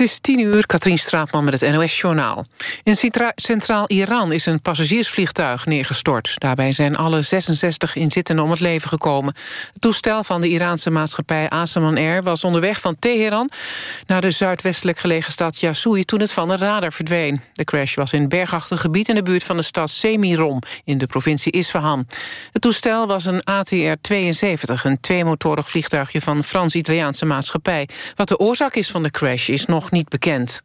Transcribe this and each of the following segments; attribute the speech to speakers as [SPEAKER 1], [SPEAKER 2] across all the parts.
[SPEAKER 1] Het is tien uur, Katrien Straatman met het NOS-journaal. In centraal Iran is een passagiersvliegtuig neergestort. Daarbij zijn alle 66 inzittenden om het leven gekomen. Het toestel van de Iraanse maatschappij Asaman Air... was onderweg van Teheran naar de zuidwestelijk gelegen stad Yasui... toen het van de radar verdween. De crash was in bergachtig gebied in de buurt van de stad Semirom... in de provincie Isfahan. Het toestel was een ATR-72, een tweemotorig vliegtuigje... van Frans-Italiaanse maatschappij. Wat de oorzaak is van de crash is nog niet bekend.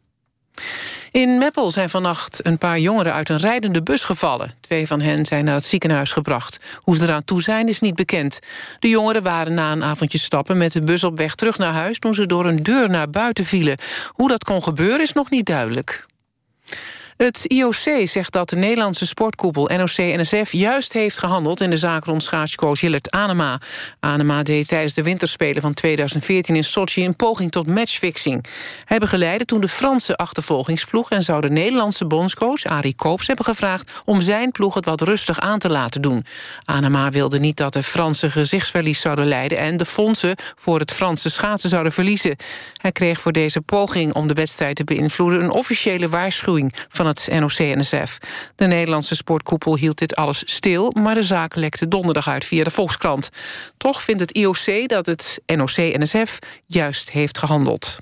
[SPEAKER 1] In Meppel zijn vannacht een paar jongeren uit een rijdende bus gevallen. Twee van hen zijn naar het ziekenhuis gebracht. Hoe ze eraan toe zijn is niet bekend. De jongeren waren na een avondje stappen met de bus op weg terug naar huis... toen ze door een deur naar buiten vielen. Hoe dat kon gebeuren is nog niet duidelijk. Het IOC zegt dat de Nederlandse sportkoepel NOC-NSF... juist heeft gehandeld in de zaak rond schaatscoach Jillert Anema. Anema deed tijdens de winterspelen van 2014 in Sochi... een poging tot matchfixing. Hij begeleidde toen de Franse achtervolgingsploeg... en zou de Nederlandse bondscoach Arie Koops hebben gevraagd... om zijn ploeg het wat rustig aan te laten doen. Anema wilde niet dat de Franse gezichtsverlies zouden leiden... en de fondsen voor het Franse schaatsen zouden verliezen. Hij kreeg voor deze poging om de wedstrijd te beïnvloeden... een officiële waarschuwing van het NOC-NSF. De Nederlandse sportkoepel hield dit alles stil... maar de zaak lekte donderdag uit via de Volkskrant. Toch vindt het IOC dat het NOC-NSF juist heeft gehandeld.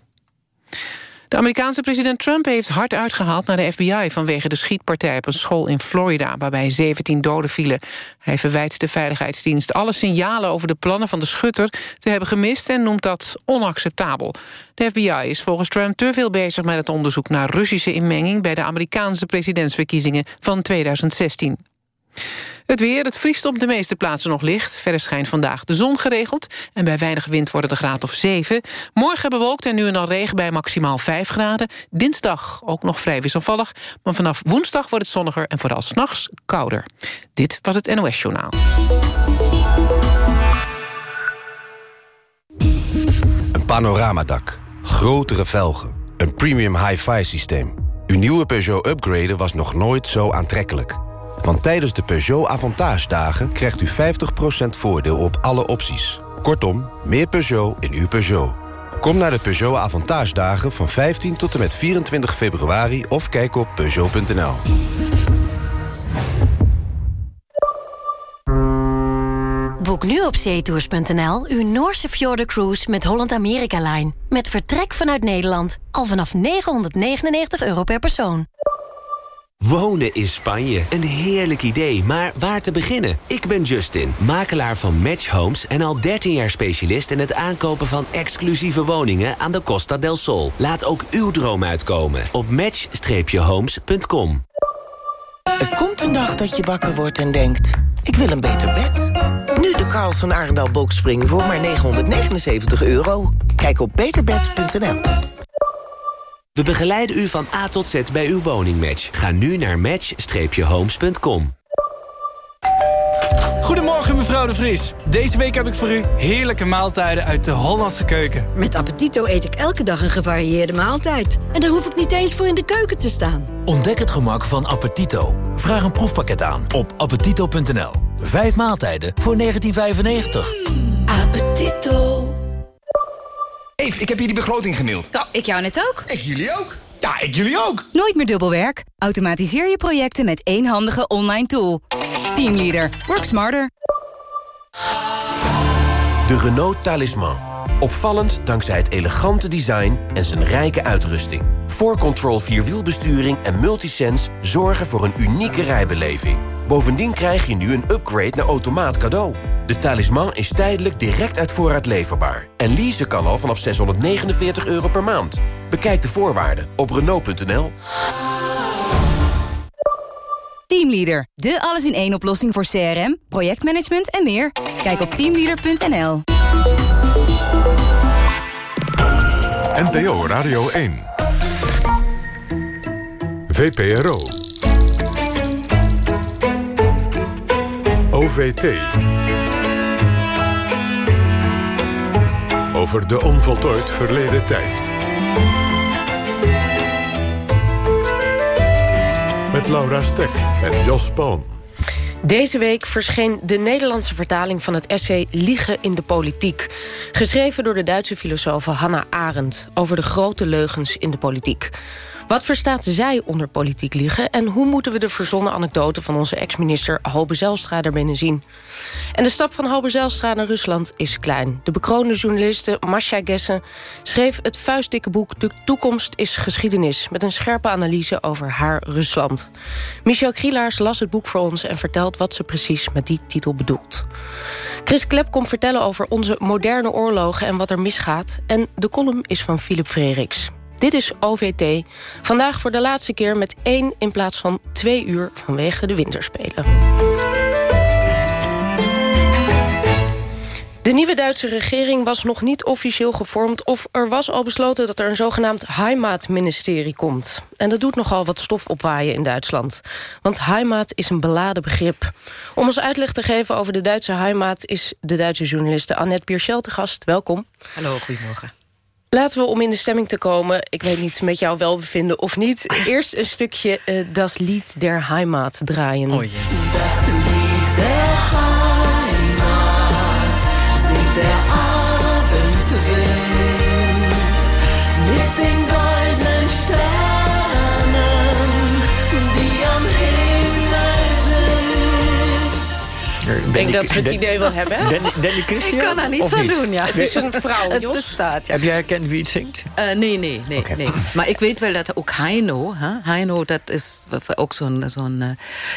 [SPEAKER 1] De Amerikaanse president Trump heeft hard uitgehaald naar de FBI... vanwege de schietpartij op een school in Florida... waarbij 17 doden vielen. Hij verwijt de veiligheidsdienst alle signalen over de plannen van de schutter... te hebben gemist en noemt dat onacceptabel. De FBI is volgens Trump te veel bezig met het onderzoek... naar Russische inmenging bij de Amerikaanse presidentsverkiezingen van 2016. Het weer, het vriest op de meeste plaatsen nog licht. Verder schijnt vandaag de zon geregeld. En bij weinig wind wordt het een graad of 7. Morgen bewolkt en nu en dan regen bij maximaal 5 graden. Dinsdag ook nog vrij wisselvallig. Maar vanaf woensdag wordt het zonniger en vooral s'nachts kouder. Dit was het NOS Journaal.
[SPEAKER 2] Een panoramadak. Grotere velgen. Een premium hi-fi systeem. Uw nieuwe Peugeot upgraden was nog nooit zo aantrekkelijk. Want tijdens de Peugeot Avantage dagen krijgt u 50% voordeel op alle opties. Kortom, meer Peugeot in uw Peugeot. Kom naar de Peugeot Avantage dagen van 15 tot en met 24 februari... of kijk op Peugeot.nl.
[SPEAKER 3] Boek nu op zeetours.nl uw Noorse Cruise met Holland America Line. Met vertrek vanuit Nederland. Al vanaf 999 euro per persoon.
[SPEAKER 4] Wonen in Spanje. Een heerlijk idee, maar waar te beginnen? Ik ben Justin, makelaar van Match Homes... en al 13 jaar specialist in het aankopen van exclusieve woningen... aan de Costa del Sol. Laat ook uw droom uitkomen op match-homes.com.
[SPEAKER 5] Er komt een dag dat je wakker wordt en denkt... ik wil een beter bed. Nu de Karls van Arendal Boxspring voor maar 979 euro. Kijk op beterbed.nl.
[SPEAKER 4] We begeleiden u van A tot Z bij uw woningmatch. Ga nu naar match-homes.com.
[SPEAKER 6] Goedemorgen mevrouw de Vries. Deze week heb ik voor u heerlijke maaltijden uit de Hollandse keuken.
[SPEAKER 7] Met Appetito eet ik elke dag een gevarieerde maaltijd. En daar hoef ik niet eens voor in de keuken te staan.
[SPEAKER 8] Ontdek het gemak van Appetito. Vraag een proefpakket aan op appetito.nl. Vijf maaltijden voor 1995.
[SPEAKER 7] Mm, appetito.
[SPEAKER 9] Eve, ik heb hier die begroting gemaild.
[SPEAKER 10] Ja, ik jou net ook.
[SPEAKER 9] Ik jullie ook. Ja, ik jullie ook.
[SPEAKER 10] Nooit meer dubbelwerk. Automatiseer je projecten met één handige online tool. Teamleader. Work smarter.
[SPEAKER 11] De Renault Talisman. Opvallend dankzij het elegante design en zijn rijke uitrusting. 4Control Vierwielbesturing en Multisense zorgen voor een unieke rijbeleving. Bovendien krijg je nu een upgrade naar automaat cadeau. De talisman is tijdelijk direct uit voorraad leverbaar. En leasen kan al vanaf 649 euro per maand. Bekijk de voorwaarden op Renault.nl.
[SPEAKER 10] Teamleader, de alles-in-één oplossing voor CRM, projectmanagement en meer. Kijk op teamleader.nl.
[SPEAKER 12] NPO Radio 1. VPRO. OVT. Over de onvoltooid verleden tijd. Met Laura Stek en Jos Palm.
[SPEAKER 13] Deze week verscheen de Nederlandse vertaling van het essay Liegen in de politiek. Geschreven door de Duitse filosoof Hannah Arendt... over de grote leugens in de politiek. Wat verstaat zij onder politiek liegen... en hoe moeten we de verzonnen anekdote van onze ex-minister Halbe Zijlstra binnen zien? En de stap van Halbe Zijlstra naar Rusland is klein. De bekroonde journaliste Masha Gessen schreef het vuistdikke boek... De toekomst is geschiedenis... met een scherpe analyse over haar Rusland. Michel Krielaars las het boek voor ons en vertelt wat ze precies met die titel bedoelt. Chris Klep komt vertellen over onze moderne oorlogen en wat er misgaat. En de column is van Philip Freriks. Dit is OVT. Vandaag voor de laatste keer met één in plaats van twee uur vanwege de winterspelen. De nieuwe Duitse regering was nog niet officieel gevormd... of er was al besloten dat er een zogenaamd Heimatministerie komt. En dat doet nogal wat stof opwaaien in Duitsland. Want Heimat is een beladen begrip. Om ons uitleg te geven over de Duitse Heimat... is de Duitse journaliste Annette Bierschel te gast. Welkom.
[SPEAKER 14] Hallo, goedemorgen.
[SPEAKER 13] Laten we om in de stemming te komen, ik weet niet met jou welbevinden of niet... eerst een stukje uh, Das Lied der Heimat draaien.
[SPEAKER 14] Oh, Das Lied der Heimat
[SPEAKER 13] denk dat we het idee wel hebben.
[SPEAKER 14] Danny, Christian?
[SPEAKER 7] Ik kan daar niets aan doen, ja.
[SPEAKER 13] Het is een vrouw,
[SPEAKER 7] Het
[SPEAKER 13] Jos.
[SPEAKER 7] bestaat, ja.
[SPEAKER 14] Heb jij herkend wie het zingt?
[SPEAKER 7] Eh, nee, nee, nee, nee. Maar ik weet wel dat ook Heino... Hè? Heino, dat is ook zo'n zo'n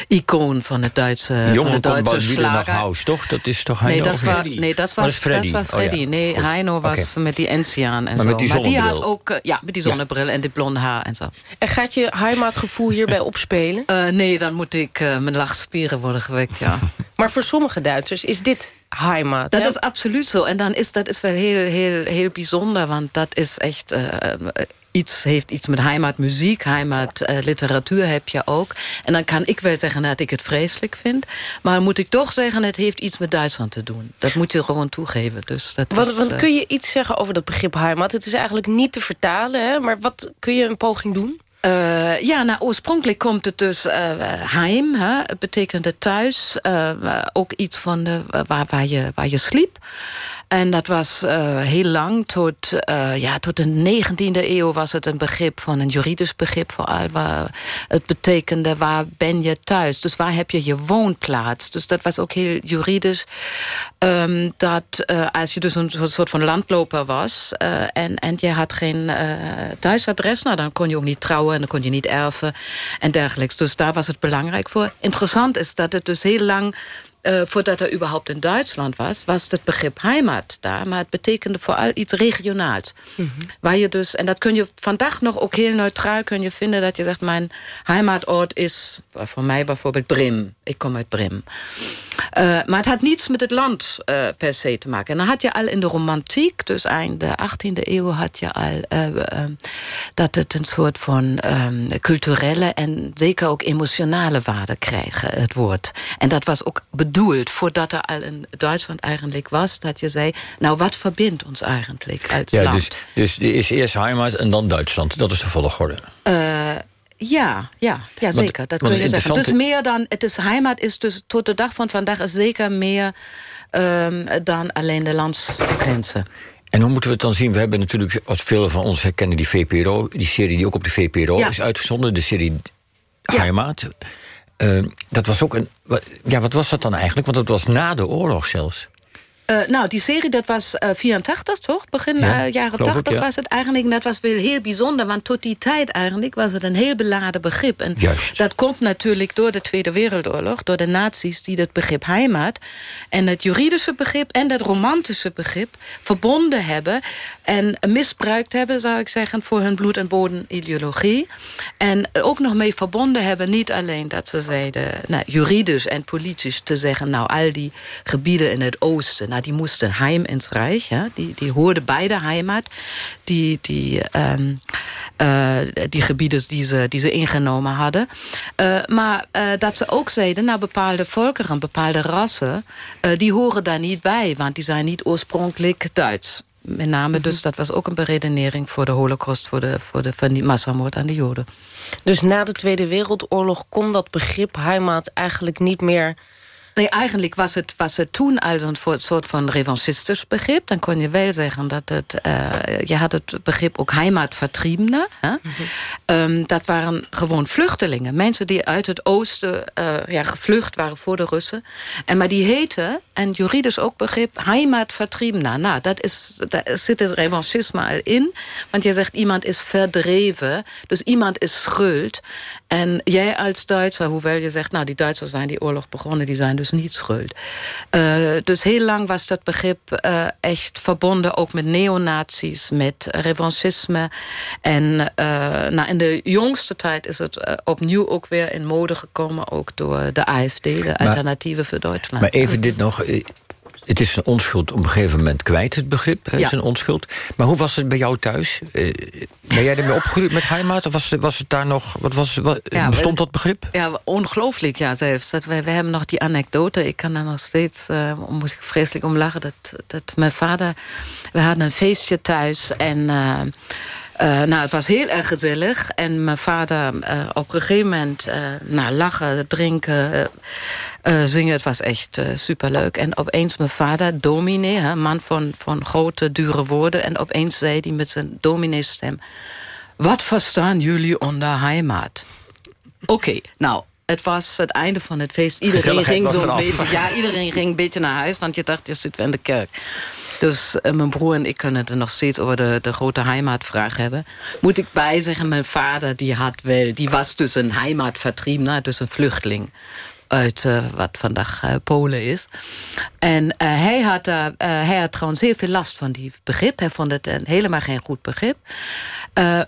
[SPEAKER 7] eh, icoon van het Duitse, van
[SPEAKER 14] Jongen
[SPEAKER 7] de
[SPEAKER 14] komt
[SPEAKER 7] Duitse slager.
[SPEAKER 14] Toch? Dat is toch
[SPEAKER 7] Nee,
[SPEAKER 14] Heino?
[SPEAKER 7] dat was, nee, dat was,
[SPEAKER 14] Freddy.
[SPEAKER 7] Dat was
[SPEAKER 14] Oh, ja.
[SPEAKER 7] Freddy. Nee,
[SPEAKER 14] Goed.
[SPEAKER 7] Heino was met die Enzian en
[SPEAKER 14] Maar
[SPEAKER 7] zo.
[SPEAKER 14] met die
[SPEAKER 7] maar die had ook, eh, ja, met die zonnebril en dit blonde haar en zo.
[SPEAKER 13] En gaat je Heimatgevoel hierbij opspelen?
[SPEAKER 7] Eh, nee, dan moet ik eh, mijn lachspieren worden gewekt, ja.
[SPEAKER 13] Maar voor sommige Duitsers is dit Heimat.
[SPEAKER 7] Dat
[SPEAKER 13] hè?
[SPEAKER 7] is absoluut zo. En dan is dat is wel heel, heel, heel bijzonder, want dat is echt. eh, iets heeft iets met heimatmuziek, heimatliteratuur heb je ook. En dan kan ik wel zeggen dat ik het vreselijk vind. Maar moet ik toch zeggen, het heeft iets met Duitsland te doen. Dat moet je gewoon toegeven. Dus dat
[SPEAKER 13] Want,
[SPEAKER 7] is,
[SPEAKER 13] want
[SPEAKER 7] eh,
[SPEAKER 13] kun je iets zeggen over dat begrip Heimat? Het is eigenlijk niet te vertalen, hè? maar wat kun je een poging doen?
[SPEAKER 7] Eh, ja, nou, oorspronkelijk komt het dus eh, heim. Hè? Het betekende thuis. eh, ook iets van de, waar, waar, je, waar je sliep. En dat was heel lang, tot, ja, tot de 19e eeuw was het een begrip van een juridisch begrip vooral. Waar het betekende waar ben je thuis? Dus waar heb je je woonplaats? Dus dat was ook heel juridisch. Ehm, dat als je dus een soort van landloper was en, en je had geen thuisadres, nou, dan kon je ook niet trouwen en dan kon je niet erven en dergelijks. Dus daar was het belangrijk voor. Interessant is dat het dus heel lang eh, voordat er überhaupt in Duitsland was, was het begrip heimat daar. Maar het betekende vooral iets regionaals. Waar je dus, en dat kun je vandaag nog ook heel neutraal kun je vinden, dat je zegt, mijn heimatort is voor mij bijvoorbeeld Brim. Ik kom uit Brim. Eh, maar het had niets met het land eh, per se te maken. En dan had je al in de romantiek, dus eind de 18e eeuw, had je al eh, eh, dat het een soort van eh, culturele en zeker ook emotionale waarde kreeg, het woord. En dat was ook bedoeld, voordat er al in Duitsland eigenlijk was, dat je zei, nou wat verbindt ons eigenlijk als
[SPEAKER 14] Ja,
[SPEAKER 7] land?
[SPEAKER 14] dus, dus er is eerst Heimat en dan Duitsland. Dat is de volgorde.
[SPEAKER 7] Ja, ja, ja, zeker. Dat kun je zeggen. Dus meer dan, het is heimat is dus tot de dag van vandaag is zeker meer ehm, dan alleen de landsgrenzen.
[SPEAKER 14] En hoe moeten we het dan zien? We hebben natuurlijk, wat veel van ons herkennen, die VPRO... die serie die ook op de VPRO
[SPEAKER 7] Ja.
[SPEAKER 14] is uitgezonden, de serie Heimat. Eh, dat was ook een... Wat, ja, wat was dat dan eigenlijk? Want dat was na de oorlog zelfs.
[SPEAKER 7] Eh, nou, die serie dat was eh 84, toch? Begin
[SPEAKER 14] Ja,
[SPEAKER 7] eh, jaren
[SPEAKER 14] geloof ik,
[SPEAKER 7] 80
[SPEAKER 14] ja.
[SPEAKER 7] was het eigenlijk. En dat was wel heel bijzonder, want tot die tijd eigenlijk... was het een heel beladen begrip. En
[SPEAKER 14] Juist.
[SPEAKER 7] dat komt natuurlijk door de Tweede Wereldoorlog... door de nazi's die dat begrip heimat... en het juridische begrip en dat romantische begrip... verbonden hebben en misbruikt hebben, zou ik zeggen... voor hun bloed- en bodenideologie. En ook nog mee verbonden hebben, niet alleen dat ze zeiden... Nou, juridisch en politisch te zeggen... nou, al die gebieden in het oosten... Nou, die moesten heim ins Rijk. Ja? Die, die hoorden bij de heimat. Die, die, ehm, eh, die gebieden die ze, die ze ingenomen hadden. Eh, maar eh, dat ze ook zeiden... nou, bepaalde volkeren, bepaalde rassen... die horen daar niet bij. Want die zijn niet oorspronkelijk Duits. Met name dus, dat was ook een beredenering... voor de holocaust, voor de, voor de, van die massamoord aan de joden.
[SPEAKER 13] Dus na de Tweede Wereldoorlog kon dat begrip Heimat eigenlijk niet meer
[SPEAKER 7] Nee, eigenlijk was het, was het toen al een soort van revanchistisch begrip. Dan kon je wel zeggen dat het... Uh, je had het begrip ook heimatvertriebenen. Hè? Mm um, dat waren gewoon vluchtelingen. Mensen die uit het oosten uh, ja, gevlucht waren voor de Russen. En, maar die heten, en juridisch ook begrip, heimatvertriebenen. Nou, dat is, daar zit het revanchisme al in. Want je zegt, iemand is verdreven. Dus iemand is schuld. En jij als Duitser, hoewel je zegt... nou, die Duitsers zijn die oorlog begonnen, die zijn dus niet schuld. Uh, dus heel lang was dat begrip uh, echt verbonden... ook met neonazies, met revanchisme. En uh, nou, in de jongste tijd is het opnieuw ook weer in mode gekomen... ook door de AFD, de Alternatieve voor Duitsland.
[SPEAKER 14] Maar even dit nog het is een onschuld op een gegeven moment kwijt, het begrip. Het is een onschuld. Maar hoe was het bij jou thuis? Uh, ben jij ermee opgegroeid met heimat? Of was, was het daar nog... Wat was, wat, bestond dat begrip?
[SPEAKER 7] Ja, ongelooflijk, ja, zelfs. Dat we, we hebben nog die anekdote. Ik kan daar nog steeds... Uh, moest ik vreselijk om lachen. Dat, dat mijn vader... We hadden een feestje thuis en... Uh, nou, het was heel erg gezellig. En mijn vader uh, op een gegeven moment uh, nou, lachen, drinken, zingen. Het was echt superleuk. En opeens mijn vader, dominee, hè, man van, van grote, dure woorden. En opeens zei hij met zijn dominee-stem... Wat verstaan jullie onder heimat? Oké, nou, het was het einde van het feest. Iedereen ging zo'n beetje, ja, iedereen ging een beetje naar huis, want je dacht, je zit weer in de kerk. Dus uh, mijn broer en ik kunnen het nog steeds over de, grote heimatvraag hebben. Moet ik bijzeggen, mijn vader die had wel, die was dus een heimatvertriebene, dus een vluchteling uit uh, wat vandaag uh, Polen is. En uh, hij, had, hij had trouwens heel veel last van die begrip. Hij vond het helemaal geen goed begrip.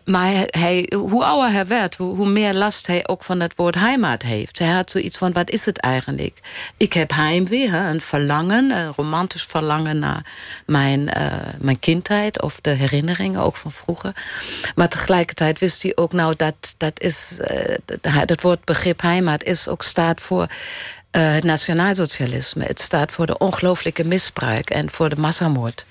[SPEAKER 7] maar hij, hoe ouder hij werd, hoe, meer last hij ook van het woord heimat heeft. Hij had zoiets van, wat is het eigenlijk? Ik heb heimwee, hè, een verlangen, een romantisch verlangen... naar mijn, mijn kindheid of de herinneringen, ook van vroeger. Maar tegelijkertijd wist hij ook, nou, dat, dat, is, dat woord begrip heimat is ook staat voor uh, het nationaalsocialisme. Het staat voor de ongelooflijke misbruik en voor de massamoord.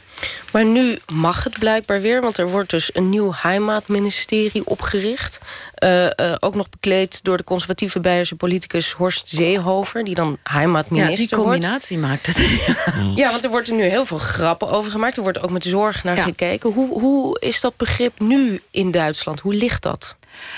[SPEAKER 13] Maar nu mag het blijkbaar weer, want er wordt dus een nieuw heimatministerie opgericht. Uh, uh, ook nog bekleed door de conservatieve Beierse politicus Horst Zeehover... die dan heimatminister wordt.
[SPEAKER 7] Ja, die combinatie maakt het.
[SPEAKER 13] ja, want er wordt er nu heel veel grappen over gemaakt. Er wordt ook met zorg naar gekeken. Hoe, hoe is dat begrip nu in Duitsland? Hoe ligt dat?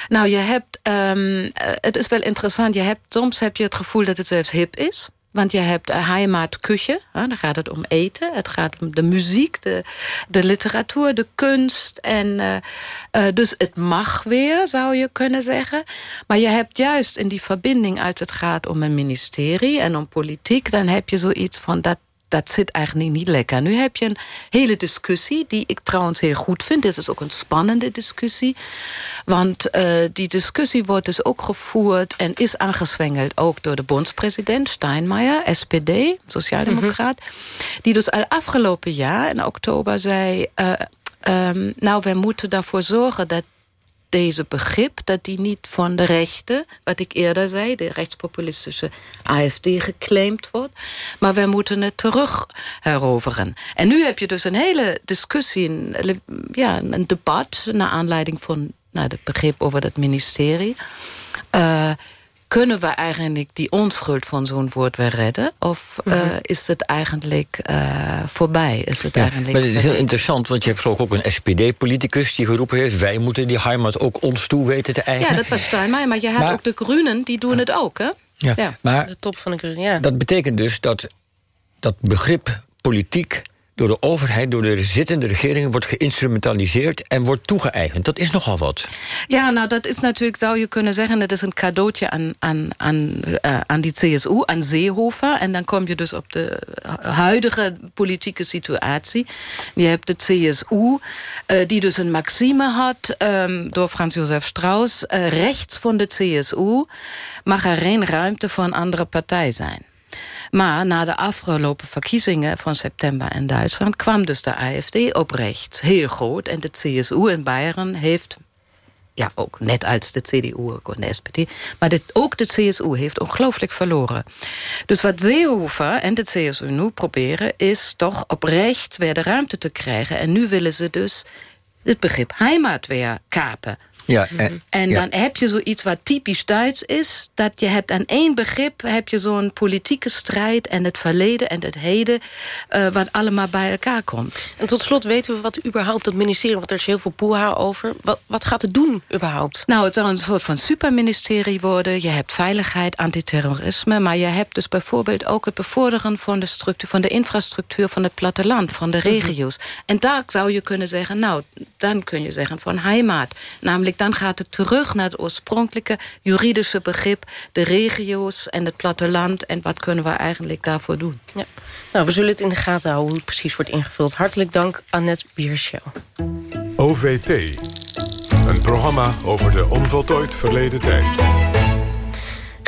[SPEAKER 7] Nou, je hebt, um, het is wel interessant. Je hebt, soms heb je het gevoel dat het zelfs hip is. Want je hebt heimatküche, dan gaat het om eten. Het gaat om de muziek, de, de literatuur, de kunst. En, uh, dus het mag weer, zou je kunnen zeggen. Maar je hebt juist in die verbinding als het gaat om een ministerie en om politiek... dan heb je zoiets van dat dat zit eigenlijk niet lekker. Nu heb je een hele discussie, die ik trouwens heel goed vind. Dit is ook een spannende discussie. Want uh, die discussie wordt dus ook gevoerd... en is aangezwengeld ook door de bondspresident Steinmeier, SPD, sociaaldemocraat... Mm -hmm. die dus al afgelopen jaar, in oktober, zei... Uh, um, nou, wij moeten daarvoor zorgen dat deze begrip, dat die niet van de rechten, wat ik eerder zei, de rechtspopulistische AFD geclaimd wordt, maar wij moeten het terug heroveren. En nu heb je dus een hele discussie, een, ja, een debat, naar aanleiding van nou, het begrip over het ministerie. Uh, kunnen we eigenlijk die onschuld van zo'n woord weer redden? Of uh, mm -hmm. is het eigenlijk uh, voorbij? Is het
[SPEAKER 14] ja,
[SPEAKER 7] eigenlijk
[SPEAKER 14] maar het is heel interessant, want je hebt geloof ik ook een SPD-politicus... die geroepen heeft, wij moeten die heimat ook ons toe weten te eigenen.
[SPEAKER 7] Ja, dat was Steinmeier, maar je hebt maar, ook de Groenen, die doen het ook, hè?
[SPEAKER 14] Ja, ja. maar
[SPEAKER 13] de top van de Groenen, ja.
[SPEAKER 14] dat betekent dus dat dat begrip politiek door de overheid, door de zittende regeringen... wordt geïnstrumentaliseerd en wordt toegeëigend. Dat is nogal wat.
[SPEAKER 7] Ja, nou, dat is natuurlijk, zou je kunnen zeggen... dat is een cadeautje aan, aan, aan, uh, aan die CSU, aan Seehofer. En dan kom je dus op de huidige politieke situatie. Je hebt de CSU, uh, die dus een maxime had... Um, door Frans Josef Strauss. Uh, rechts van de CSU mag er geen ruimte voor een andere partij zijn. Maar na de afgelopen verkiezingen van september in Duitsland... kwam dus de AFD op rechts, heel groot. En de CSU in Bayern heeft ja, ook net als de CDU en de SPD. Maar dit, ook de CSU heeft ongelooflijk verloren. Dus wat Seehofer en de CSU nu proberen... is toch op rechts weer de ruimte te krijgen. En nu willen ze dus het begrip heimat weer kapen.
[SPEAKER 14] Ja,
[SPEAKER 7] en, en dan heb je zoiets wat typisch Duits is. Dat je hebt aan één begrip heb je zo'n politieke strijd... en het verleden en het heden, uh, wat allemaal bij elkaar komt.
[SPEAKER 13] En tot slot weten we wat überhaupt dat ministerie... want er is heel veel poeha over. Wat, wat gaat het doen überhaupt?
[SPEAKER 7] Nou, het zal een soort van superministerie worden. Je hebt veiligheid, antiterrorisme... maar je hebt dus bijvoorbeeld ook het bevorderen van de, structuur, van de infrastructuur... van het platteland, van de mhm. regio's. En daar zou je kunnen zeggen, nou, dan kun je zeggen van heimat. Namelijk dan gaat het terug naar het oorspronkelijke juridische begrip... de regio's en het platteland en wat kunnen we eigenlijk daarvoor doen. Ja.
[SPEAKER 13] Nou, we zullen het in de gaten houden hoe het precies wordt ingevuld. Hartelijk dank, Annette Bierschow.
[SPEAKER 12] OVT, een programma over de onvoltooid verleden tijd.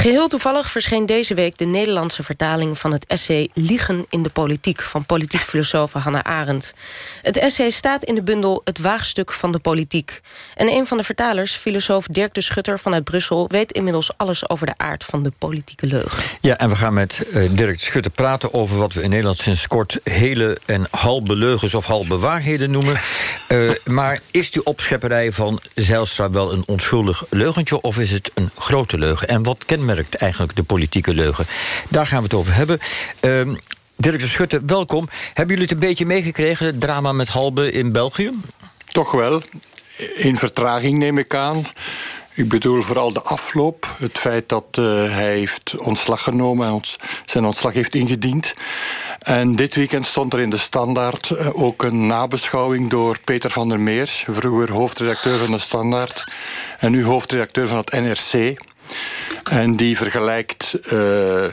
[SPEAKER 13] Geheel toevallig verscheen deze week de Nederlandse vertaling van het essay Liegen in de politiek van politiek filosoof Hannah Arendt. Het essay staat in de bundel Het waagstuk van de politiek. En een van de vertalers, filosoof Dirk de Schutter vanuit Brussel, weet inmiddels alles over de aard van de politieke leugen.
[SPEAKER 14] Ja, en we gaan met uh, Dirk de Schutter praten over wat we in Nederland sinds kort hele en halve leugens of halve waarheden noemen. Uh, maar is die opschepperij van Zijlstra wel een onschuldig leugentje of is het een grote leugen? En wat eigenlijk de politieke leugen. Daar gaan we het over hebben. Uh, Dirk de Schutte, welkom. Hebben jullie het een beetje meegekregen, het drama met Halbe in België?
[SPEAKER 15] Toch wel. In vertraging neem ik aan. Ik bedoel vooral de afloop. Het feit dat uh, hij heeft ontslag genomen en zijn ontslag heeft ingediend. En dit weekend stond er in de Standaard uh, ook een nabeschouwing door Peter van der Meers, vroeger hoofdredacteur van de Standaard en nu hoofdredacteur van het NRC. En die vergelijkt uh, uh,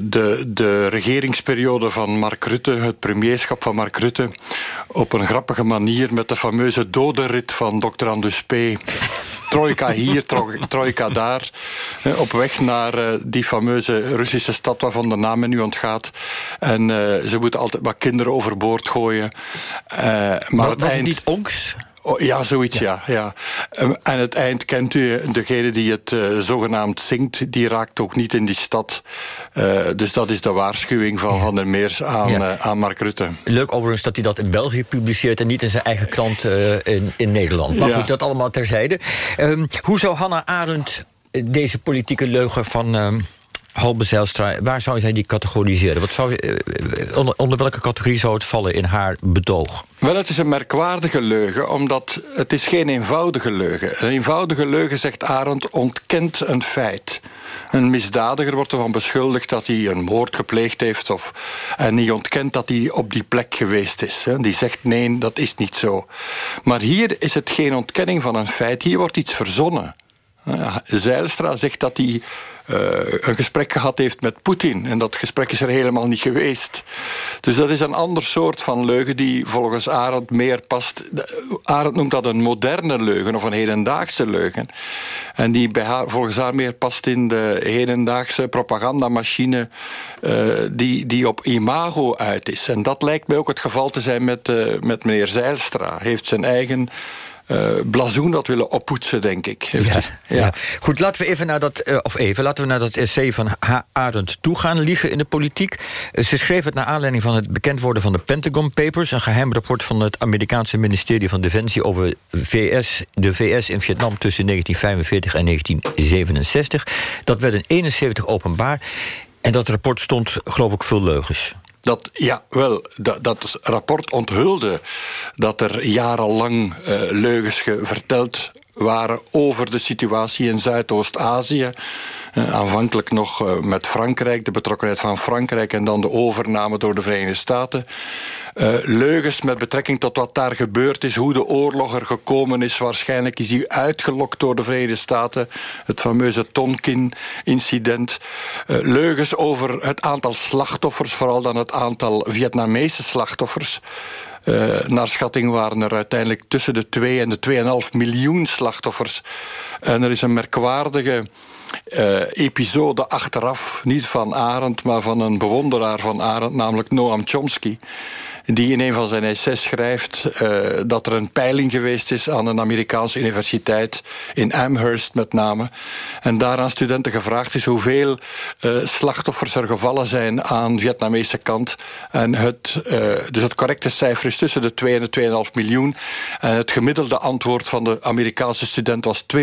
[SPEAKER 15] de, de regeringsperiode van Mark Rutte, het premierschap van Mark Rutte, op een grappige manier met de fameuze dodenrit van Dr. Andus P. Trojka hier, trojka daar. Op weg naar uh, die fameuze Russische stad waarvan de naam me nu ontgaat. En ze moeten altijd maar kinderen overboord gooien.
[SPEAKER 14] maar, maar het eind... niet Onks?
[SPEAKER 15] Oh, ja, zoiets, ja. ja, ehm, En het eind kent u, degene die het uh, zogenaamd zingt... die raakt ook niet in die stad. Uh, dus dat is de waarschuwing van Van der Meers aan, ja. uh, aan Mark Rutte.
[SPEAKER 14] Leuk overigens dat hij dat in België publiceert... en niet in zijn eigen krant in, in Nederland. Maar goed, dat allemaal terzijde. Um, hoe zou Hannah Arendt deze politieke leugen van... Um, Halbe Zijlstra, waar zou jij die categoriseren? Wat zou, eh, onder, onder, welke categorie zou het vallen in haar betoog?
[SPEAKER 15] Wel, het is een merkwaardige leugen, omdat het is geen eenvoudige leugen. Een eenvoudige leugen, zegt Arendt, ontkent een feit. Een misdadiger wordt ervan beschuldigd dat hij een moord gepleegd heeft... Of, en die ontkent dat hij op die plek geweest is. Die zegt nee, dat is niet zo. Maar hier is het geen ontkenning van een feit. Hier wordt iets verzonnen. Zijlstra zegt dat hij uh, een gesprek gehad heeft met Poetin. En dat gesprek is er helemaal niet geweest. Dus dat is een ander soort van leugen die volgens Arendt meer past. Arendt noemt dat een moderne leugen of een hedendaagse leugen. En die volgens haar meer past in de hedendaagse propagandamachine uh, die, die op imago uit is. En dat lijkt mij ook het geval te zijn met, met meneer Zijlstra. Heeft zijn eigen blazoen dat willen oppoetsen, denk ik.
[SPEAKER 14] Ja, ja. Goed, laten we even naar dat, uh, of even, laten we naar dat essay van H. Arendt toe gaan, liegen in de politiek. Uh, ze schreef het naar aanleiding van het bekend worden van de Pentagon Papers, een geheim rapport van het Amerikaanse ministerie van Defensie over VS, de VS in Vietnam tussen 1945 en 1967. Dat werd in 71 openbaar. En dat rapport stond, geloof ik, veel leugens.
[SPEAKER 15] Dat, ja, wel, dat, dat rapport onthulde dat er jarenlang uh, leugens verteld waren over de situatie in Zuidoost-Azië. Uh, aanvankelijk nog uh, met Frankrijk, de betrokkenheid van Frankrijk... en dan de overname door de Verenigde Staten. Uh, leugens met betrekking tot wat daar gebeurd is... hoe de oorlog er gekomen is. Waarschijnlijk is die uitgelokt door de Verenigde Staten. Het fameuze Tonkin-incident. Leugens over het aantal slachtoffers... vooral dan het aantal Vietnamese slachtoffers... Uh, naar schatting waren er uiteindelijk tussen de 2 en de 2,5 miljoen slachtoffers. En er is een merkwaardige uh, episode achteraf, niet van Arendt... maar van een bewonderaar van Arendt, namelijk Noam Chomsky
[SPEAKER 16] die in een van zijn essays schrijft uh, dat er een peiling geweest is aan een Amerikaanse universiteit, in Amherst met name. En daar aan studenten gevraagd is hoeveel uh, slachtoffers er gevallen zijn aan de Vietnamese kant. En het, uh, dus het correcte cijfer is tussen de 2 en de 2,5 miljoen. En het gemiddelde antwoord van de Amerikaanse student was 200.000.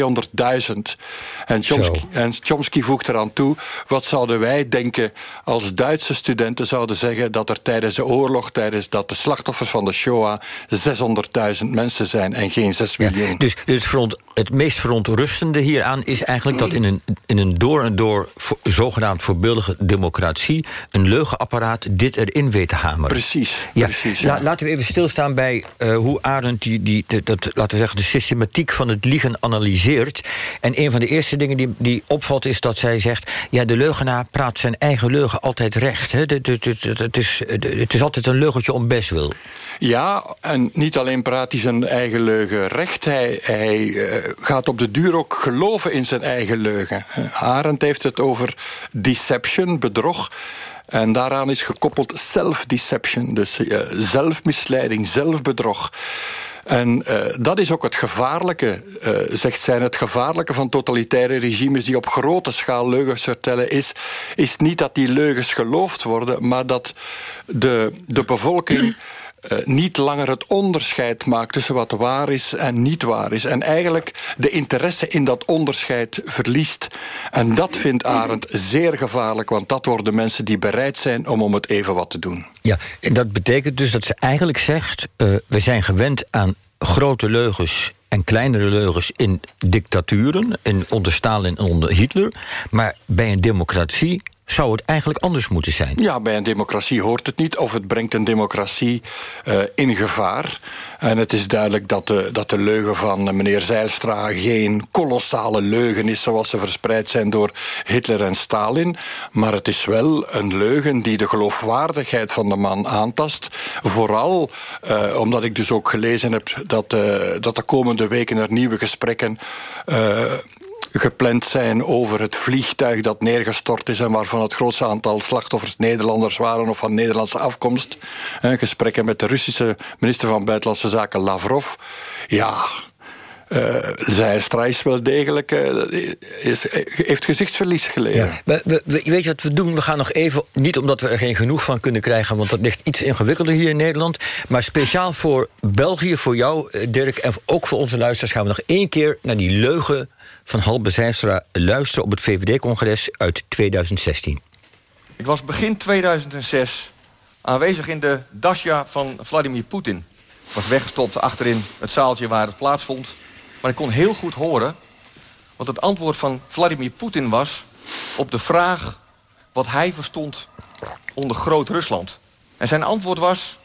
[SPEAKER 16] En Chomsky, en Chomsky voegt eraan toe, wat zouden wij denken als Duitse studenten zouden zeggen dat er tijdens de oorlog, tijdens dat de slachtoffers van de Shoah 600.000 mensen zijn en geen 6 miljoen.
[SPEAKER 14] dus dus front, het meest verontrustende hieraan is eigenlijk dat in een, in een door en door zogenaamd voorbeeldige democratie een leugenapparaat dit erin weet te hameren.
[SPEAKER 16] Precies.
[SPEAKER 14] Ja,
[SPEAKER 16] precies
[SPEAKER 14] ja. laten we even stilstaan bij uh, hoe Arendt die, die, dat, laten we zeggen, de systematiek van het liegen analyseert. En een van de eerste dingen die, die opvalt is dat zij zegt... ja, de leugenaar praat zijn eigen leugen altijd recht. Hè? Het, is, het is altijd een leugentje om best wil.
[SPEAKER 16] Ja, en niet alleen praat hij zijn eigen leugen recht... hij, hij uh, gaat op de duur ook geloven in zijn eigen leugen. Arendt heeft het over deception, bedrog... En daaraan is gekoppeld self-deception, dus uh, zelfmisleiding, zelfbedrog. En uh, dat is ook het gevaarlijke, zegt zij. Het gevaarlijke van totalitaire regimes die op grote schaal leugens vertellen... is, is niet dat die leugens geloofd worden... maar dat de, de bevolking niet langer het onderscheid maakt tussen wat waar is en niet waar is. En eigenlijk de interesse in dat onderscheid verliest. En dat vindt Arendt zeer gevaarlijk, want dat worden mensen die bereid zijn om om het even wat te doen.
[SPEAKER 14] Ja, en dat betekent dus dat ze eigenlijk zegt, uh, we zijn gewend aan grote leugens en kleinere leugens in dictaturen, in en onder Hitler. Maar bij een democratie zou het eigenlijk anders moeten zijn.
[SPEAKER 16] Ja, bij een democratie hoort het niet. Of het brengt een democratie uh, in gevaar. En het is duidelijk dat de, dat de leugen van meneer Zijlstra... geen kolossale leugen is zoals ze verspreid zijn door Hitler en Stalin. Maar het is wel een leugen die de geloofwaardigheid van de man aantast. Vooral uh, omdat ik dus ook gelezen heb... dat, uh, dat de komende weken er nieuwe gesprekken gepland zijn over het vliegtuig dat neergestort is... en waarvan het grootste aantal slachtoffers Nederlanders waren... of van Nederlandse afkomst. Eh, gesprekken met de Russische minister van Buitenlandse Zaken Lavrov. Ja, uh, Zijstra is wel degelijk, uh, is, heeft gezichtsverlies geleden. Ja.
[SPEAKER 14] We, we, we, weet je wat we doen? We gaan nog even, niet omdat we er geen genoeg van kunnen krijgen... want dat ligt iets ingewikkelder hier in Nederland... maar speciaal voor België, voor jou Dirk... en ook voor onze luisteraars gaan we nog één keer naar die leugen van Halbe Zijstra luisteren op het VVD-congres uit 2016.
[SPEAKER 17] Ik was begin 2006 aanwezig in de dasja van Vladimir Poetin. Was weggestopt achterin het zaaltje waar het plaatsvond. Maar ik kon heel goed horen wat het antwoord van Vladimir Poetin was... op de vraag wat hij verstond onder Groot-Rusland. En zijn antwoord was,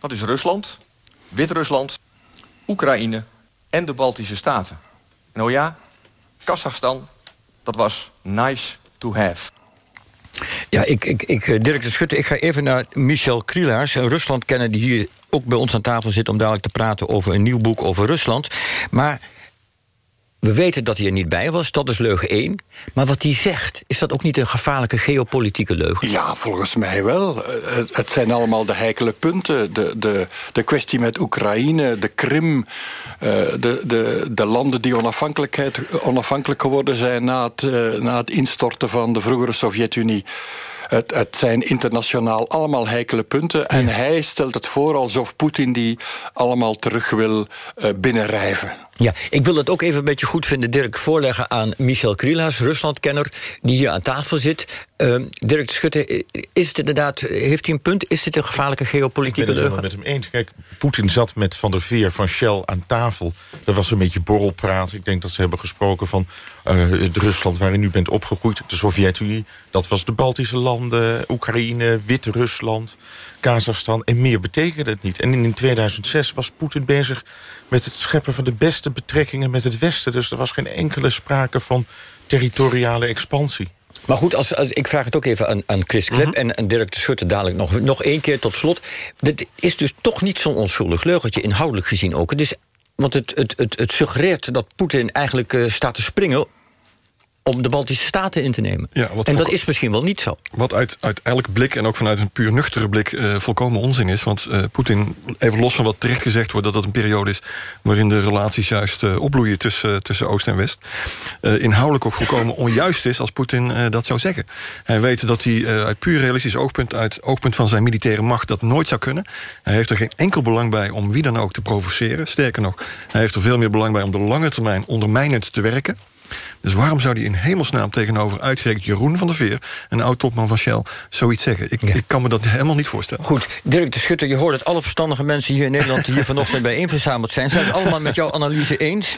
[SPEAKER 17] dat is Rusland, Wit-Rusland, Oekraïne en de Baltische Staten. En oh ja, Kazachstan, dat was nice to have.
[SPEAKER 14] Ja, ik, ik, ik, eh, Dirk de Schutte, ik ga even naar Michel Krielaars... een Rusland kennen die hier ook bij ons aan tafel zit... om dadelijk te praten over een nieuw boek over Rusland. Maar we weten dat hij er niet bij was, dat is leugen 1. Maar wat hij zegt, is dat ook niet een gevaarlijke geopolitieke leugen?
[SPEAKER 16] Ja, volgens mij wel. Eh, het zijn allemaal de heikele punten. De, de, de kwestie met Oekraïne, de Krim... Eh, de, de, de landen die onafhankelijkheid, onafhankelijk geworden zijn... Na het, eh, na het instorten van de vroegere Sovjet-Unie... Het, het, zijn internationaal allemaal heikele punten. En hij stelt het voor alsof Poetin die allemaal terug wil binnenrijven.
[SPEAKER 14] Ja, ik wil het ook even een beetje goed vinden, Dirk, voorleggen aan Michel Krielaas, Ruslandkenner, die hier aan tafel zit. Uh, Dirk de Schutte, is het inderdaad, heeft hij een punt? Is dit een gevaarlijke geopolitieke
[SPEAKER 18] Ik ben het helemaal met hem eens. Kijk, Poetin zat met Van der Veer van Shell aan tafel. Dat was een beetje borrelpraat. Ik denk dat ze hebben gesproken van uh, het Rusland waarin u bent opgegroeid, de Sovjet-Unie. Dat was de Baltische landen, Oekraïne, Wit-Rusland, Kazachstan. En meer betekende het niet. En in 2006 was Poetin bezig met het scheppen van de beste betrekkingen met het Westen. Dus er was geen enkele sprake van territoriale expansie.
[SPEAKER 14] Maar goed, als, als, ik vraag het ook even aan, aan Chris Klep... Mhm. en, en Dirk de Schutte dadelijk nog, nog één keer tot slot. Dit is dus toch niet zo'n onschuldig leugentje, inhoudelijk gezien ook. Het is, want het, het, het, het suggereert dat Poetin eigenlijk uh, staat te springen om de Baltische Staten in te nemen.
[SPEAKER 15] Ja,
[SPEAKER 14] en dat is misschien wel niet zo.
[SPEAKER 15] Wat uit, uit elk blik en ook vanuit een puur nuchtere blik... Uh, volkomen onzin is. Want uh, Poetin, even los van wat terecht gezegd wordt... dat dat een periode is waarin de relaties juist uh, opbloeien... tussen, tussen Oost en West. inhoudelijk ook volkomen onjuist is als Poetin dat zou zeggen. Hij weet dat hij uit puur realistisch oogpunt... uit oogpunt van zijn militaire macht dat nooit zou kunnen. Hij heeft er geen enkel belang bij om wie dan ook te provoceren. Sterker nog, hij heeft er veel meer belang bij... om de lange termijn ondermijnend te werken... Dus waarom zou die in hemelsnaam tegenover uitgerekend Jeroen van der Veer... een oud-topman van Shell, zoiets zeggen? Ik, ik, kan me dat helemaal niet voorstellen.
[SPEAKER 14] Goed, Dirk de Schutter, je hoort dat alle verstandige mensen hier in Nederland... die hier vanochtend bijeen verzameld zijn... zijn het allemaal met jouw analyse eens.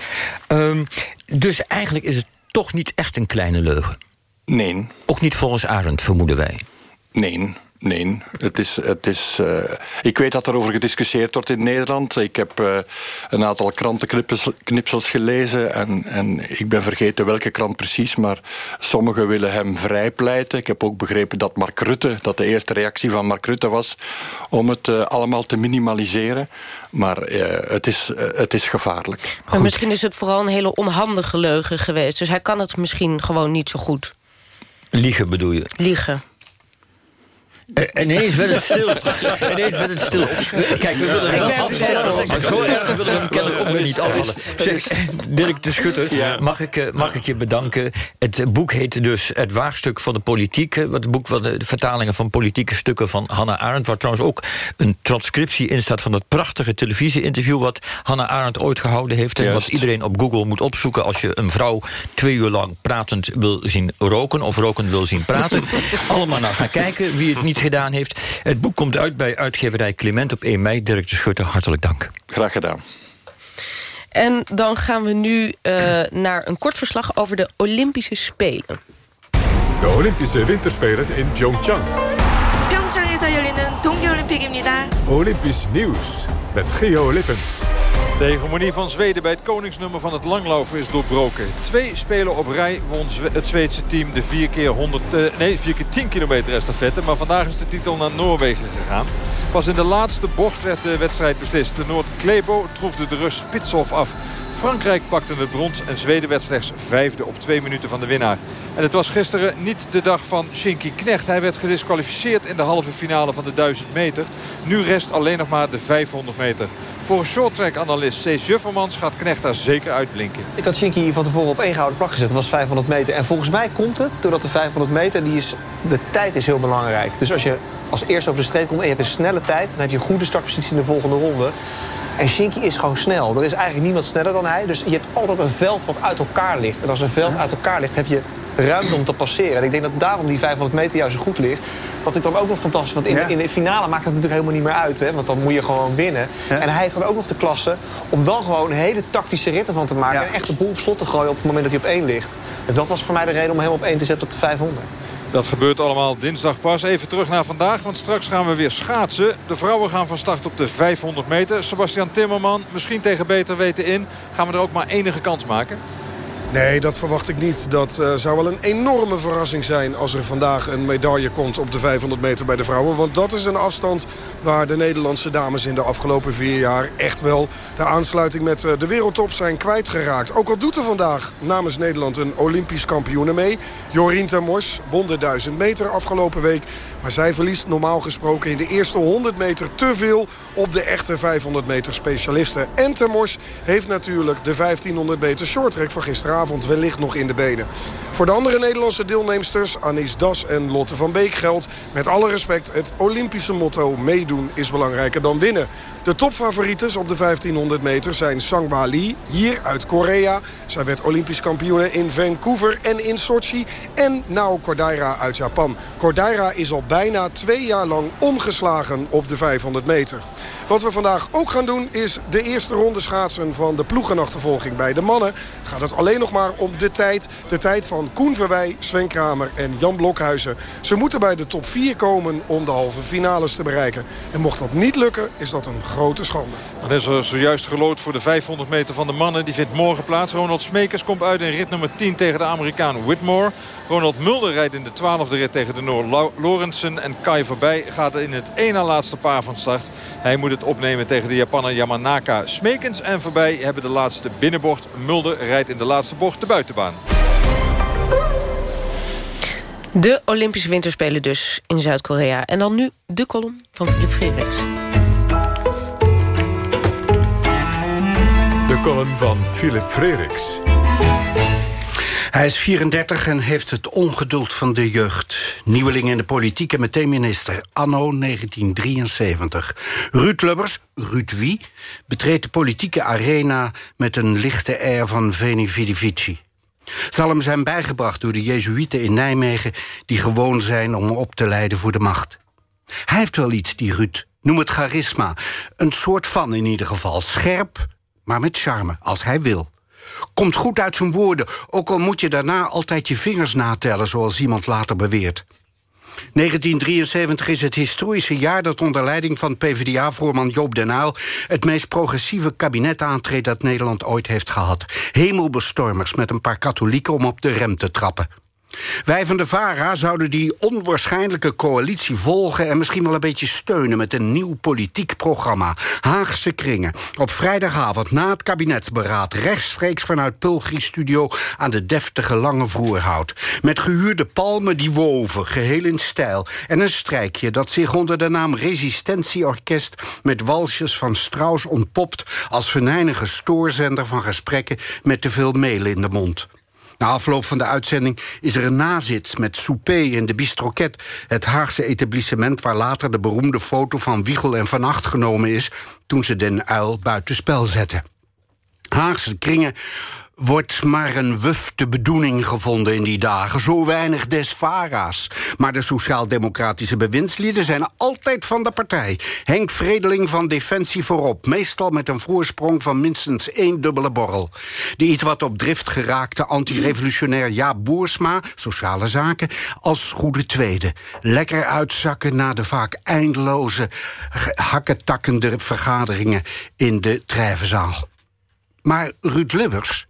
[SPEAKER 14] Um, dus eigenlijk is het toch niet echt een kleine leugen.
[SPEAKER 16] Nee.
[SPEAKER 14] Ook niet volgens Arend, vermoeden wij.
[SPEAKER 16] Nee. Nee, het is, het is, uh, ik weet dat er over gediscussieerd wordt in Nederland. Ik heb uh, een aantal krantenknipsels gelezen en, en ik ben vergeten welke krant precies, maar sommigen willen hem vrijpleiten. Ik heb ook begrepen dat Mark Rutte, dat de eerste reactie van Mark Rutte was om het uh, allemaal te minimaliseren. Maar het, is, het is gevaarlijk.
[SPEAKER 13] Maar misschien is het vooral een hele onhandige leugen geweest. Dus hij kan het misschien gewoon niet zo goed.
[SPEAKER 14] Liegen bedoel je?
[SPEAKER 13] Liegen.
[SPEAKER 14] En ineens werd het stil. ineens werd het stil. Kijk, we willen hem afvallen. Maar zo erg willen we hem kennelijk ook weer niet afvallen. Zeg, Dirk de Schutter, mag, ik, eh, mag ik je bedanken. Het boek heet dus Het Waagstuk van de Politiek. Het boek van de vertalingen van politieke stukken van Hannah Arendt. Waar trouwens ook een transcriptie in staat van dat prachtige televisie-interview... wat Hannah Arendt ooit gehouden heeft. En wat iedereen op Google moet opzoeken... als je een vrouw twee uur lang pratend wil zien roken... of roken wil zien praten. Allemaal naar gaan kijken. Wie het niet gedaan heeft. Het boek komt uit bij uitgeverij Clement op 1 mei. Dirk de Schutter, hartelijk dank.
[SPEAKER 16] Graag gedaan.
[SPEAKER 13] En dan gaan we nu uh, naar een kort verslag over de Olympische Spelen.
[SPEAKER 12] De Olympische Winterspelen in Pyeongchang.
[SPEAKER 19] 평창에서 열리는 동계올림픽입니다.
[SPEAKER 12] Olympisch nieuws met Geo Lippens.
[SPEAKER 20] De hegemonie van Zweden bij het koningsnummer van het langlopen is doorbroken. Twee spelen op rij won het Zweedse team de 4 keer, 100, uh, nee, 4 keer 10 kilometer estafette. Maar vandaag is de titel naar Noorwegen gegaan. Pas in de laatste bocht werd de wedstrijd beslist. De Noord Klebo troefde de Rus Spitsov af. Frankrijk pakte het brons en Zweden werd slechts vijfde op twee minuten van de winnaar. En het was gisteren niet de dag van Shinky Knecht. Hij werd gedisqualificeerd in de halve finale van de 1000 meter. Nu rest alleen nog maar de 500 meter. Voor shorttrack-analyst Cees Juffermans gaat Knecht daar zeker uitblinken.
[SPEAKER 21] Ik had Shinky van tevoren op één gouden plak gezet. Dat was 500 meter. En volgens mij komt het doordat de 500 meter, die is, de tijd is heel belangrijk. Dus als je als eerste over de streep komt en je hebt een snelle tijd... dan heb je een goede startpositie in de volgende ronde. En Shinky is gewoon snel. Er is eigenlijk niemand sneller dan hij. Dus je hebt altijd een veld wat uit elkaar ligt. En als een veld uit elkaar ligt, heb je ruimte om te passeren. En ik denk dat daarom die 500 meter juist zo goed ligt. Wat ik dan ook nog fantastisch Want in, de, in de finale maakt het natuurlijk helemaal niet meer uit. Hè? Want dan moet je gewoon winnen. En hij heeft dan ook nog de klasse om dan gewoon hele tactische ritten van te maken. En echt de boel op slot te gooien op het moment dat hij op één ligt. En dat was voor mij de reden om hem op één te zetten tot de 500.
[SPEAKER 20] Dat gebeurt allemaal dinsdag pas. Even terug naar vandaag, want straks gaan we weer schaatsen. De vrouwen gaan van start op de 500 meter. Sebastian Timmerman, misschien tegen beter weten in. Gaan we er ook maar enige kans maken?
[SPEAKER 22] Nee, dat verwacht ik niet. Dat uh, zou wel een enorme verrassing zijn als er vandaag een medaille komt op de 500 meter bij de vrouwen. Want dat is een afstand waar de Nederlandse dames in de afgelopen vier jaar echt wel de aansluiting met uh, de wereldtop zijn kwijtgeraakt. Ook al doet er vandaag namens Nederland een Olympisch kampioene mee. Jorien Termors won de 1000 meter afgelopen week. Maar zij verliest normaal gesproken in de eerste 100 meter te veel op de echte 500 meter specialisten. En Termors heeft natuurlijk de 1500 meter shorttrack van wellicht nog in de benen. Voor de andere Nederlandse deelnemsters, Anis Das en Lotte van Beek geldt... met alle respect het Olympische motto meedoen is belangrijker dan winnen. De topfavorieten op de 1500 meter zijn Sangba Lee, hier uit Korea. Zij werd Olympisch kampioen in Vancouver en in Sochi. En Nao Kodaira uit Japan. Kodaira is al bijna twee jaar lang ongeslagen op de 500 meter. Wat we vandaag ook gaan doen is de eerste ronde schaatsen van de ploegenachtervolging bij de mannen. Gaat het alleen nog maar om de tijd. De tijd van Koen Verwij, Sven Kramer en Jan Blokhuizen. Ze moeten bij de top 4 komen om de halve finales te bereiken. En mocht dat niet lukken, is dat een grote schande.
[SPEAKER 20] Dan is er zojuist gelood voor de 500 meter van de mannen. Die vindt morgen plaats. Ronald Smekers komt uit in rit nummer 10 tegen de Amerikaan Whitmore. Ronald Mulder rijdt in de 12e rit tegen de Noor Lorentzen. En Kai voorbij gaat in het na laatste paar van start. Hij moet opnemen tegen de Japaner Yamanaka. Smekens en voorbij hebben de laatste binnenbocht. Mulder rijdt in de laatste bocht de buitenbaan.
[SPEAKER 13] De Olympische Winterspelen dus in Zuid-Korea. En dan nu de column van Philip Frederiks.
[SPEAKER 12] De column van Philip Frederiks.
[SPEAKER 23] Hij is 34 en heeft het ongeduld van de jeugd. Nieuweling in de politiek en meteen minister. Anno 1973. Ruud Lubbers, Ruud wie, betreedt de politieke arena... met een lichte air van Veni Vidi Vici. Zal hem zijn bijgebracht door de Jezuïeten in Nijmegen... die gewoon zijn om op te leiden voor de macht. Hij heeft wel iets, die Ruud. Noem het charisma. Een soort van in ieder geval. Scherp, maar met charme, als hij wil. Komt goed uit zijn woorden, ook al moet je daarna altijd je vingers natellen... zoals iemand later beweert. 1973 is het historische jaar dat onder leiding van PvdA-voorman Joop den Uyl... het meest progressieve kabinet aantreedt dat Nederland ooit heeft gehad. Hemelbestormers met een paar katholieken om op de rem te trappen. Wij van de VARA zouden die onwaarschijnlijke coalitie volgen... en misschien wel een beetje steunen met een nieuw politiek programma. Haagse kringen. Op vrijdagavond na het kabinetsberaad... rechtstreeks vanuit Pulgri Studio aan de deftige Lange Vroerhout. Met gehuurde palmen die woven, geheel in stijl. En een strijkje dat zich onder de naam Resistentieorkest... met walsjes van Strauss ontpopt... als venijnige stoorzender van gesprekken met te veel meel in de mond. Na afloop van de uitzending is er een nazit met souper in de Bistroket... het Haagse etablissement waar later de beroemde foto van Wiegel en Van Acht genomen is... toen ze den uil buitenspel zetten. Haagse kringen wordt maar een wufte bedoeling gevonden in die dagen. Zo weinig des vara's. Maar de sociaal-democratische bewindslieden zijn altijd van de partij. Henk Vredeling van Defensie voorop. Meestal met een voorsprong van minstens één dubbele borrel. De iets wat op drift geraakte anti-revolutionair Jaap Boersma... sociale zaken, als goede tweede. Lekker uitzakken na de vaak eindeloze... hakketakkende vergaderingen in de Trijvenzaal. Maar Ruud Lubbers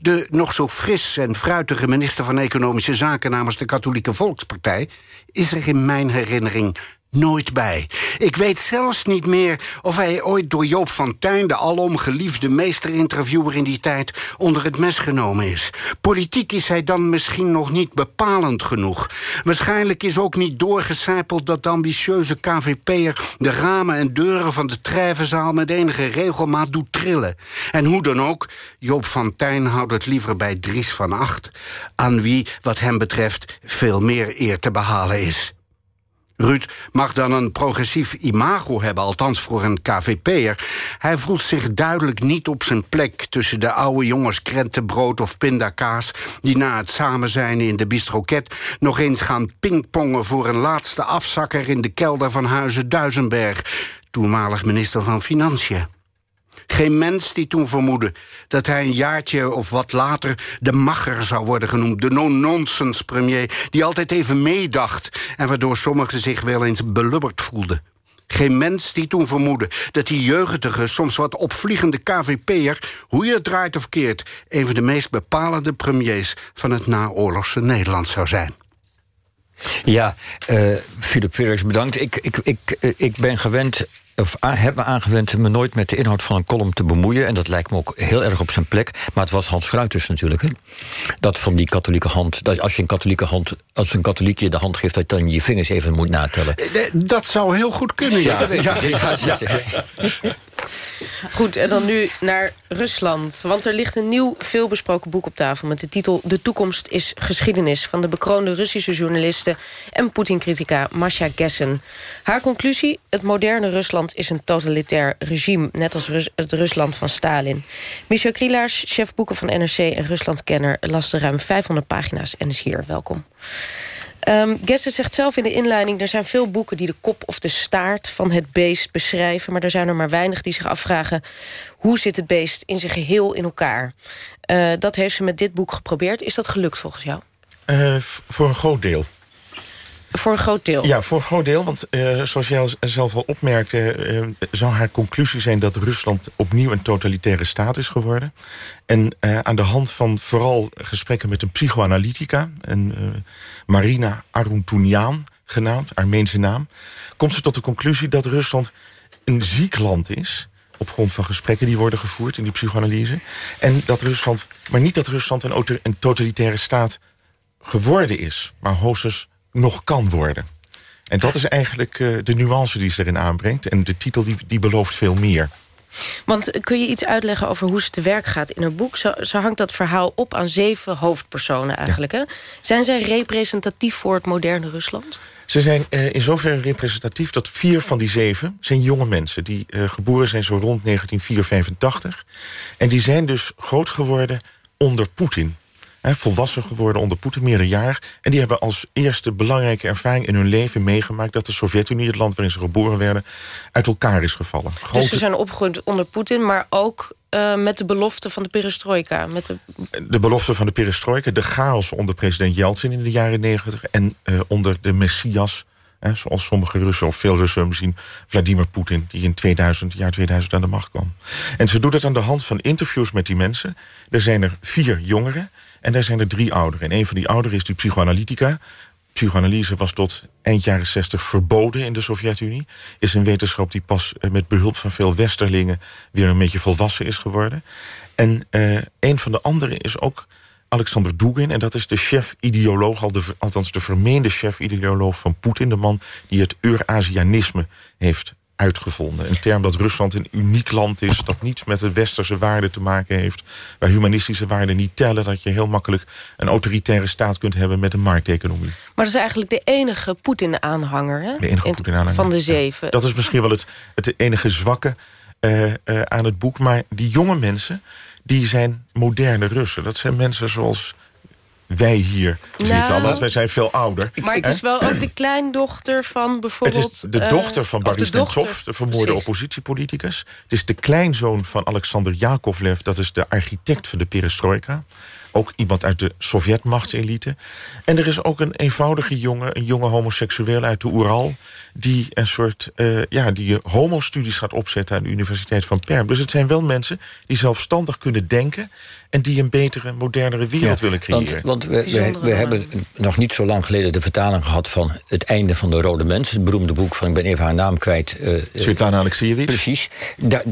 [SPEAKER 23] de nog zo fris en fruitige minister van Economische Zaken... namens de Katholieke Volkspartij... is er in mijn herinnering nooit bij. Ik weet zelfs niet meer of hij ooit door Joop van Tuin... de alom geliefde meesterinterviewer in die tijd... onder het mes genomen is. Politiek is hij dan misschien nog niet bepalend genoeg. Waarschijnlijk is ook niet doorgecijpeld dat de ambitieuze KVP'er... de ramen en deuren van de Trijvenzaal met enige regelmaat doet trillen. En hoe dan ook, Joop van Tuin houdt het liever bij Dries van Acht... aan wie, wat hem betreft, veel meer eer te behalen is. Ruud mag dan een progressief imago hebben, althans voor een KVP'er. Hij voelt zich duidelijk niet op zijn plek... tussen de oude jongens krentenbrood of pindakaas... die na het samen zijn in de bistroket... nog eens gaan pingpongen voor een laatste afzakker... in de kelder van Huizen Duisenberg, toenmalig minister van Financiën. Geen mens die toen vermoedde dat hij een jaartje of wat later... de macher zou worden genoemd, de no-nonsense premier... die altijd even meedacht en waardoor sommigen zich wel eens belubberd voelden. Geen mens die toen vermoedde dat die jeugdige, soms wat opvliegende KVP'er... hoe je het draait of keert, een van de meest bepalende premiers... van het naoorlogse Nederland zou zijn.
[SPEAKER 14] Ja, uh, Philip Felix, bedankt. Ik, ik, ik, eh, ik ben gewend of heb me aangewend me nooit met de inhoud van een column te bemoeien. En dat lijkt me ook heel erg op zijn plek. Maar het was Hans Gruiters natuurlijk. Hè? Dat van die katholieke hand. Dat als je een katholieke hand. Als een katholiek je de hand geeft, dat dan je vingers even moet natellen.
[SPEAKER 23] Eh, dat zou heel goed kunnen, ja. ja. ja.
[SPEAKER 13] Goed, en dan nu naar Rusland. Want er ligt een nieuw, veelbesproken boek op tafel... met de titel De toekomst is geschiedenis... van de bekroonde Russische journaliste en Poetin-critica Masha Gessen. Haar conclusie? Het moderne Rusland is een totalitair regime... net als het Rusland van Stalin. Michel Krielaars, chef boeken van NRC en Ruslandkenner... las de ruim 500 pagina's en is hier. Welkom. Um, zegt zelf in de inleiding... er zijn veel boeken die de kop of de staart van het beest beschrijven... maar er zijn er maar weinig die zich afvragen... hoe zit het beest in zijn geheel in elkaar? Uh, dat heeft ze met dit boek geprobeerd. Is dat gelukt volgens jou?
[SPEAKER 18] Uh, voor een groot deel.
[SPEAKER 13] Voor een groot deel?
[SPEAKER 18] Ja, voor een groot deel. Want uh, zoals jij zelf al opmerkte... Uh, zou haar conclusie zijn dat Rusland opnieuw een totalitaire staat is geworden. En uh, aan de hand van vooral gesprekken met een psychoanalytica... en Marina Aruntunian genaamd, Armeense naam... komt ze tot de conclusie dat Rusland een ziek land is op grond van gesprekken die worden gevoerd in die psychoanalyse. En dat Rusland, maar niet dat Rusland een, een totalitaire staat geworden is, maar hoogstens nog kan worden. En dat is eigenlijk uh, de nuance die ze erin aanbrengt. En de titel die, die belooft veel meer.
[SPEAKER 13] Want kun je iets uitleggen over hoe ze te werk gaat in een boek? Zo, zo hangt dat verhaal op aan zeven hoofdpersonen eigenlijk. Hè? Zijn zij representatief voor het moderne Rusland?
[SPEAKER 18] Ze zijn uh, in zoverre representatief dat vier van die zeven zijn jonge mensen... die uh, geboren zijn zo rond 1984. En die zijn dus groot geworden onder Poetin volwassen geworden onder Poetin, meerdere jaar. En die hebben als eerste belangrijke ervaring in hun leven meegemaakt... dat de Sovjet-Unie, het land waarin ze geboren werden, uit elkaar is gevallen.
[SPEAKER 13] Dus ze zijn opgegroeid onder Poetin, maar ook uh, met de belofte van de perestroika. Met de...
[SPEAKER 18] de belofte van de perestroika, de chaos onder president Yeltsin in de jaren negentig... en uh, onder de Messias, hè, zoals sommige Russen of veel Russen hem zien... Vladimir Poetin, die in 2000, jaar 2000 aan de macht kwam. En ze doet het aan de hand van interviews met die mensen. Er zijn er vier jongeren en daar zijn er drie ouderen. En een van die ouderen is die psychoanalytica. Psychoanalyse was tot eind jaren 60 verboden in de Sovjet-Unie. Is een wetenschap die pas eh, met behulp van veel westerlingen... weer een beetje volwassen is geworden. En uh, een van de anderen is ook Alexander Dugin. En dat is de chef-ideoloog, al althans de vermeende chef-ideoloog van Poetin. De man die het Eurasianisme heeft uitgevonden. Een term dat Rusland een uniek land is... dat niets met de westerse waarden te maken heeft... waar humanistische waarden niet tellen... dat je heel makkelijk een autoritaire staat kunt hebben... met een markteconomie. Maar
[SPEAKER 13] dat is eigenlijk de enige Poetin-aanhanger, hè? De enige Poetin-aanhanger. Van de zeven.
[SPEAKER 18] dat is misschien wel het, het enige zwakke uh, uh, aan het boek. Maar die jonge mensen, die zijn moderne Russen. Dat zijn mensen zoals wij hier nou, zitten. Althans, wij zijn veel ouder.
[SPEAKER 13] Maar het is wel ook de kleindochter van bijvoorbeeld...
[SPEAKER 18] Het is de eh, dochter van Boris Nemtsov, de vermoorde oppositiepoliticus. Het is de kleinzoon van Alexander Yakovlev, dat is de architect van de perestroika ook iemand uit de Sovjet-machtselite. En er is ook een eenvoudige jongen, een jonge homoseksueel uit de Oeral... die een soort, uh, ja, die homostudies gaat opzetten aan de Universiteit van Perm. Dus het zijn wel mensen die zelfstandig kunnen denken... en die een betere, modernere wereld willen creëren.
[SPEAKER 14] Want, want we, we, hebben nog niet zo lang geleden de vertaling gehad... van Het einde van de Rode Mens, het beroemde boek van... ik ben even haar naam kwijt.
[SPEAKER 18] Uh, Svetlana Alexievich.
[SPEAKER 14] Precies.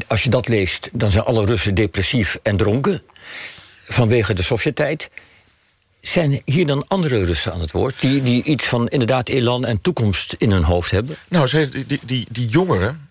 [SPEAKER 14] als je dat leest, dan zijn alle Russen depressief en dronken vanwege de Sovjet-tijd. Zijn hier dan andere Russen aan het woord... die, die iets van inderdaad elan en toekomst in hun hoofd hebben?
[SPEAKER 18] Nou, die, die, die, die jongeren,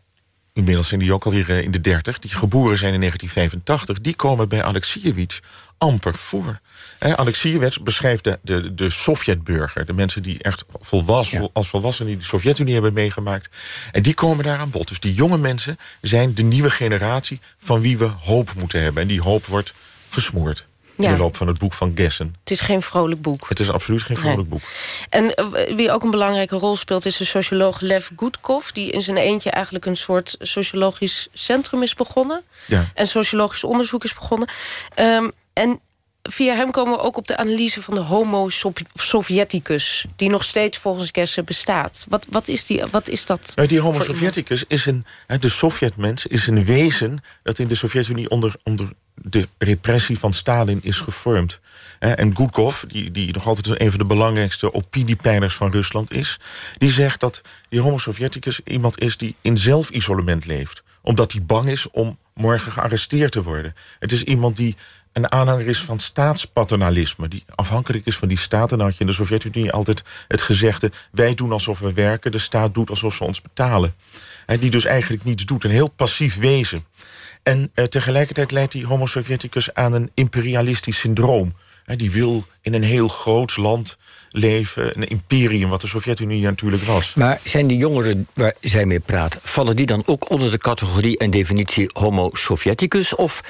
[SPEAKER 18] inmiddels zijn die ook alweer eh, in de dertig... die geboren zijn in 1985, die komen bij Alexievich amper voor. He, Alexievich beschrijft de, de, de Sovjetburger. De mensen die echt volwassen, als volwassenen die de Sovjet-Unie hebben meegemaakt. En die komen daar aan bod. Dus die jonge mensen zijn de nieuwe generatie... van wie we hoop moeten hebben. En die hoop wordt gesmoord. In de loop van het boek van Gessen.
[SPEAKER 13] Het is geen vrolijk boek.
[SPEAKER 18] Het is absoluut geen vrolijk boek.
[SPEAKER 13] En uh, wie ook een belangrijke rol speelt... is de socioloog Lev Gutkov... die in zijn eentje eigenlijk een soort sociologisch centrum is begonnen. Ja. En sociologisch onderzoek is begonnen. Um, en via hem komen we ook op de analyse van de homo sovieticus... die nog steeds volgens Gessen bestaat. Wat, wat, is, die, wat is dat?
[SPEAKER 18] Nou, die homo sovieticus is een... De Sovjetmens is een wezen dat in de Sovjet-Unie onder, onder de repressie van Stalin is gevormd. En Gudkov, die, die nog altijd een van de belangrijkste opiniepeilers van Rusland is... die zegt dat die homo sovieticus iemand is die in zelfisolement leeft. Omdat hij bang is om morgen gearresteerd te worden. Het is iemand die een aanhanger is van staatspaternalisme... die afhankelijk is van die staat. En dan had je in de Sovjet-Unie altijd het gezegde... wij doen alsof we werken, de staat doet alsof ze ons betalen. En die dus eigenlijk niets doet, een heel passief wezen. En uh, tegelijkertijd leidt die homo sovieticus aan een imperialistisch syndroom. He, die wil in een heel groot land leven, een imperium... wat de Sovjet-Unie natuurlijk was.
[SPEAKER 14] Maar zijn die jongeren waar zij mee praat... vallen die dan ook onder de categorie en definitie homo sovieticus... of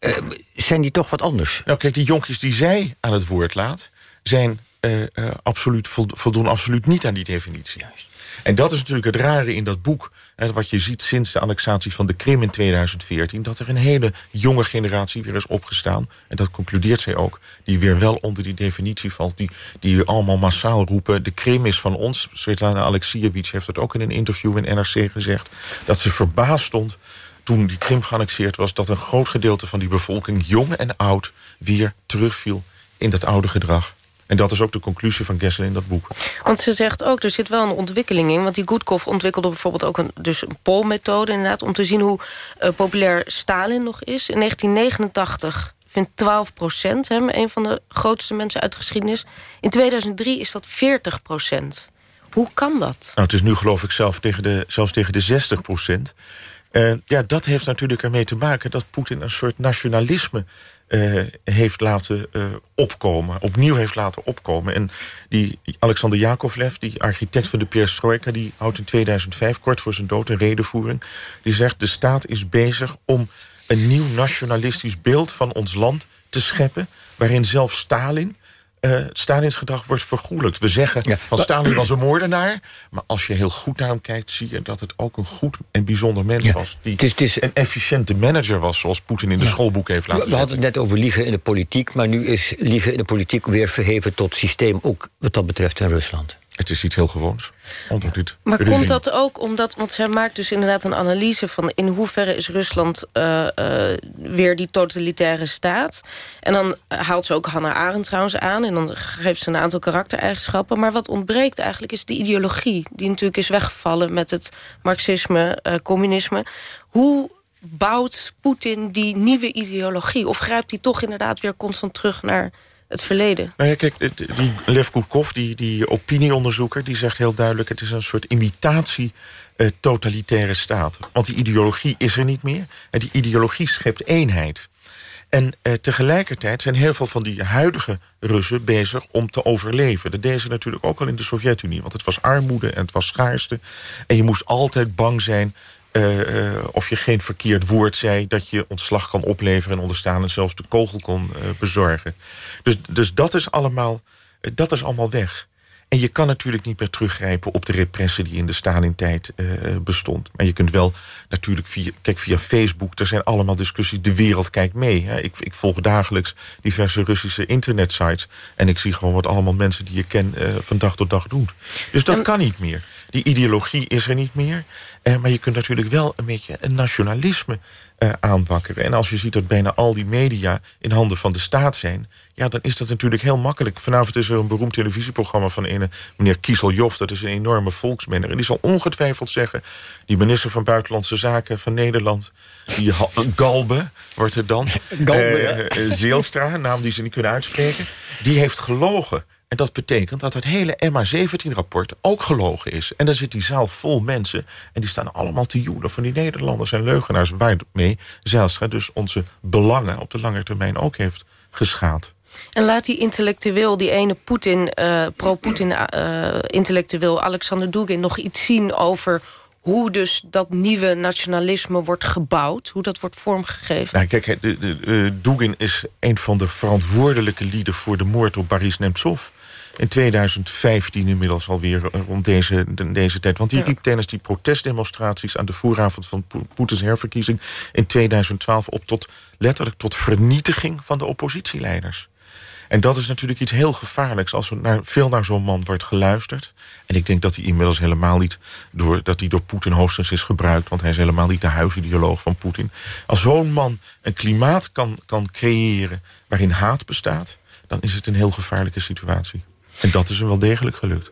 [SPEAKER 14] uh, zijn die toch wat anders?
[SPEAKER 18] Nou, kijk, die jonkjes die zij aan het woord laat... zijn uh, absoluut, voldoen absoluut niet aan die definitie. Juist. En dat is natuurlijk het rare in dat boek. Wat je ziet sinds de annexatie van de Krim in 2014... dat er een hele jonge generatie weer is opgestaan. En dat concludeert zij ook. Die weer wel onder die definitie valt. Die, die allemaal massaal roepen. De Krim is van ons. Svetlana Alexievich heeft het ook in een interview in NRC gezegd. Dat ze verbaasd stond toen die Krim geannexeerd was... dat een groot gedeelte van die bevolking, jong en oud... weer terugviel in dat oude gedrag. En dat is ook de conclusie van Gessen in dat boek.
[SPEAKER 13] Want ze zegt ook, er zit wel een ontwikkeling in. Want die Gudkov ontwikkelde bijvoorbeeld ook een, dus een polmethode... inderdaad, om te zien hoe uh, populair Stalin nog is. In 1989 vindt 12 procent. Een van de grootste mensen uit de geschiedenis. In 2003 is dat 40 procent. Hoe kan dat?
[SPEAKER 18] Nou, het is nu geloof ik zelf tegen de, zelfs tegen de 60 procent. Uh, ja, dat heeft natuurlijk ermee te maken dat Poetin een soort nationalisme uh, heeft laten uh, opkomen. Opnieuw heeft laten opkomen. En die Alexander Yakovlev, die architect van de perestroika... die houdt in 2005, kort voor zijn dood, een redenvoering. Die zegt, de staat is bezig om een nieuw nationalistisch beeld van ons land te scheppen... waarin zelfs Stalin uh, Stalins gedrag wordt vergoelijkt. We zeggen van Stalin was een moordenaar... maar als je heel goed naar hem kijkt... zie je dat het ook een goed en bijzonder mens was. Die het is, het is, een efficiënte manager was... zoals Poetin in de schoolboek heeft laten
[SPEAKER 14] zien. We hadden het net over liegen in de politiek... maar nu is liegen in de politiek weer verheven tot systeem... ook wat dat betreft in Rusland.
[SPEAKER 18] Het is iets heel gewoons.
[SPEAKER 13] Maar komt dat ook omdat... want zij maakt dus inderdaad een analyse van... in hoeverre is Rusland uh, uh, weer die totalitaire staat. En dan haalt ze ook Hannah Arendt trouwens aan... en dan geeft ze een aantal karaktereigenschappen. Maar wat ontbreekt eigenlijk is de ideologie... die natuurlijk is weggevallen met het marxisme, uh, communisme. Hoe bouwt Poetin die nieuwe ideologie? Of grijpt hij toch inderdaad weer constant terug naar het verleden.
[SPEAKER 18] Nou ja, kijk, die Lev Gudkov, die, die opinieonderzoeker... die zegt heel duidelijk, het is een soort imitatie eh, totalitaire staat. Want die ideologie is er niet meer. En die ideologie schept eenheid. En eh, tegelijkertijd zijn heel veel van die huidige Russen bezig om te overleven. Dat deden ze natuurlijk ook al in de Sovjet-Unie. Want het was armoede en het was schaarste. En je moest altijd bang zijn uh, uh, of je geen verkeerd woord zei... dat je ontslag kan opleveren en onderstaan... en zelfs de kogel kon uh, bezorgen. Dus, dus dat, is allemaal, dat is allemaal weg. En je kan natuurlijk niet meer teruggrijpen op de repressie... die in de Stalin-tijd bestond. Maar je kunt wel natuurlijk via, kijk, via Facebook... er zijn allemaal discussies, de wereld kijkt mee. Hè. Ik, ik volg dagelijks diverse Russische internetsites... en ik zie gewoon wat allemaal mensen die je ken van dag tot dag doen. Dus dat kan niet meer. Die ideologie is er niet meer. Eh, maar je kunt natuurlijk wel een beetje een nationalisme uh, aanwakkeren. En als je ziet dat bijna al die media in handen van de staat zijn... ja, dan is dat natuurlijk heel makkelijk. Vanavond is er een beroemd televisieprogramma van een meneer Kieseljov. Dat is een enorme volksmenner. En die zal ongetwijfeld zeggen... die minister van Buitenlandse Zaken van Nederland... die Galbe wordt er dan. Galbe, uh, Zeelstra, naam die ze niet kunnen uitspreken. Die heeft gelogen en dat betekent dat het hele MH17-rapport ook gelogen is. En dan zit die zaal vol mensen... en die staan allemaal te joelen van die Nederlanders en leugenaars... waarmee Zijlstra dus onze belangen op de lange termijn ook heeft geschaad.
[SPEAKER 13] En laat die intellectueel, die ene Poetin, uh, pro-Poetin uh, intellectueel... Alexander Dugin nog iets zien over hoe dus dat nieuwe nationalisme wordt gebouwd? Hoe dat wordt vormgegeven?
[SPEAKER 18] Nou, kijk, de, de, de, Dugin is een van de verantwoordelijke lieden... voor de moord op Boris Nemtsov in 2015 inmiddels alweer eh, rond deze, deze tijd. Want die riep tijdens die protestdemonstraties... aan de vooravond van Poetins herverkiezing in 2012 op... tot letterlijk tot vernietiging van de oppositieleiders. En dat is natuurlijk iets heel gevaarlijks... als er naar, veel naar zo'n man wordt geluisterd. En ik denk dat hij inmiddels helemaal niet... Door, dat hij door Poetin hoogstens is gebruikt... want hij is helemaal niet de huisideoloog van Poetin. Als zo'n man een klimaat kan, kan creëren waarin haat bestaat... dan is het een heel gevaarlijke situatie. En dat is hem wel degelijk gelukt.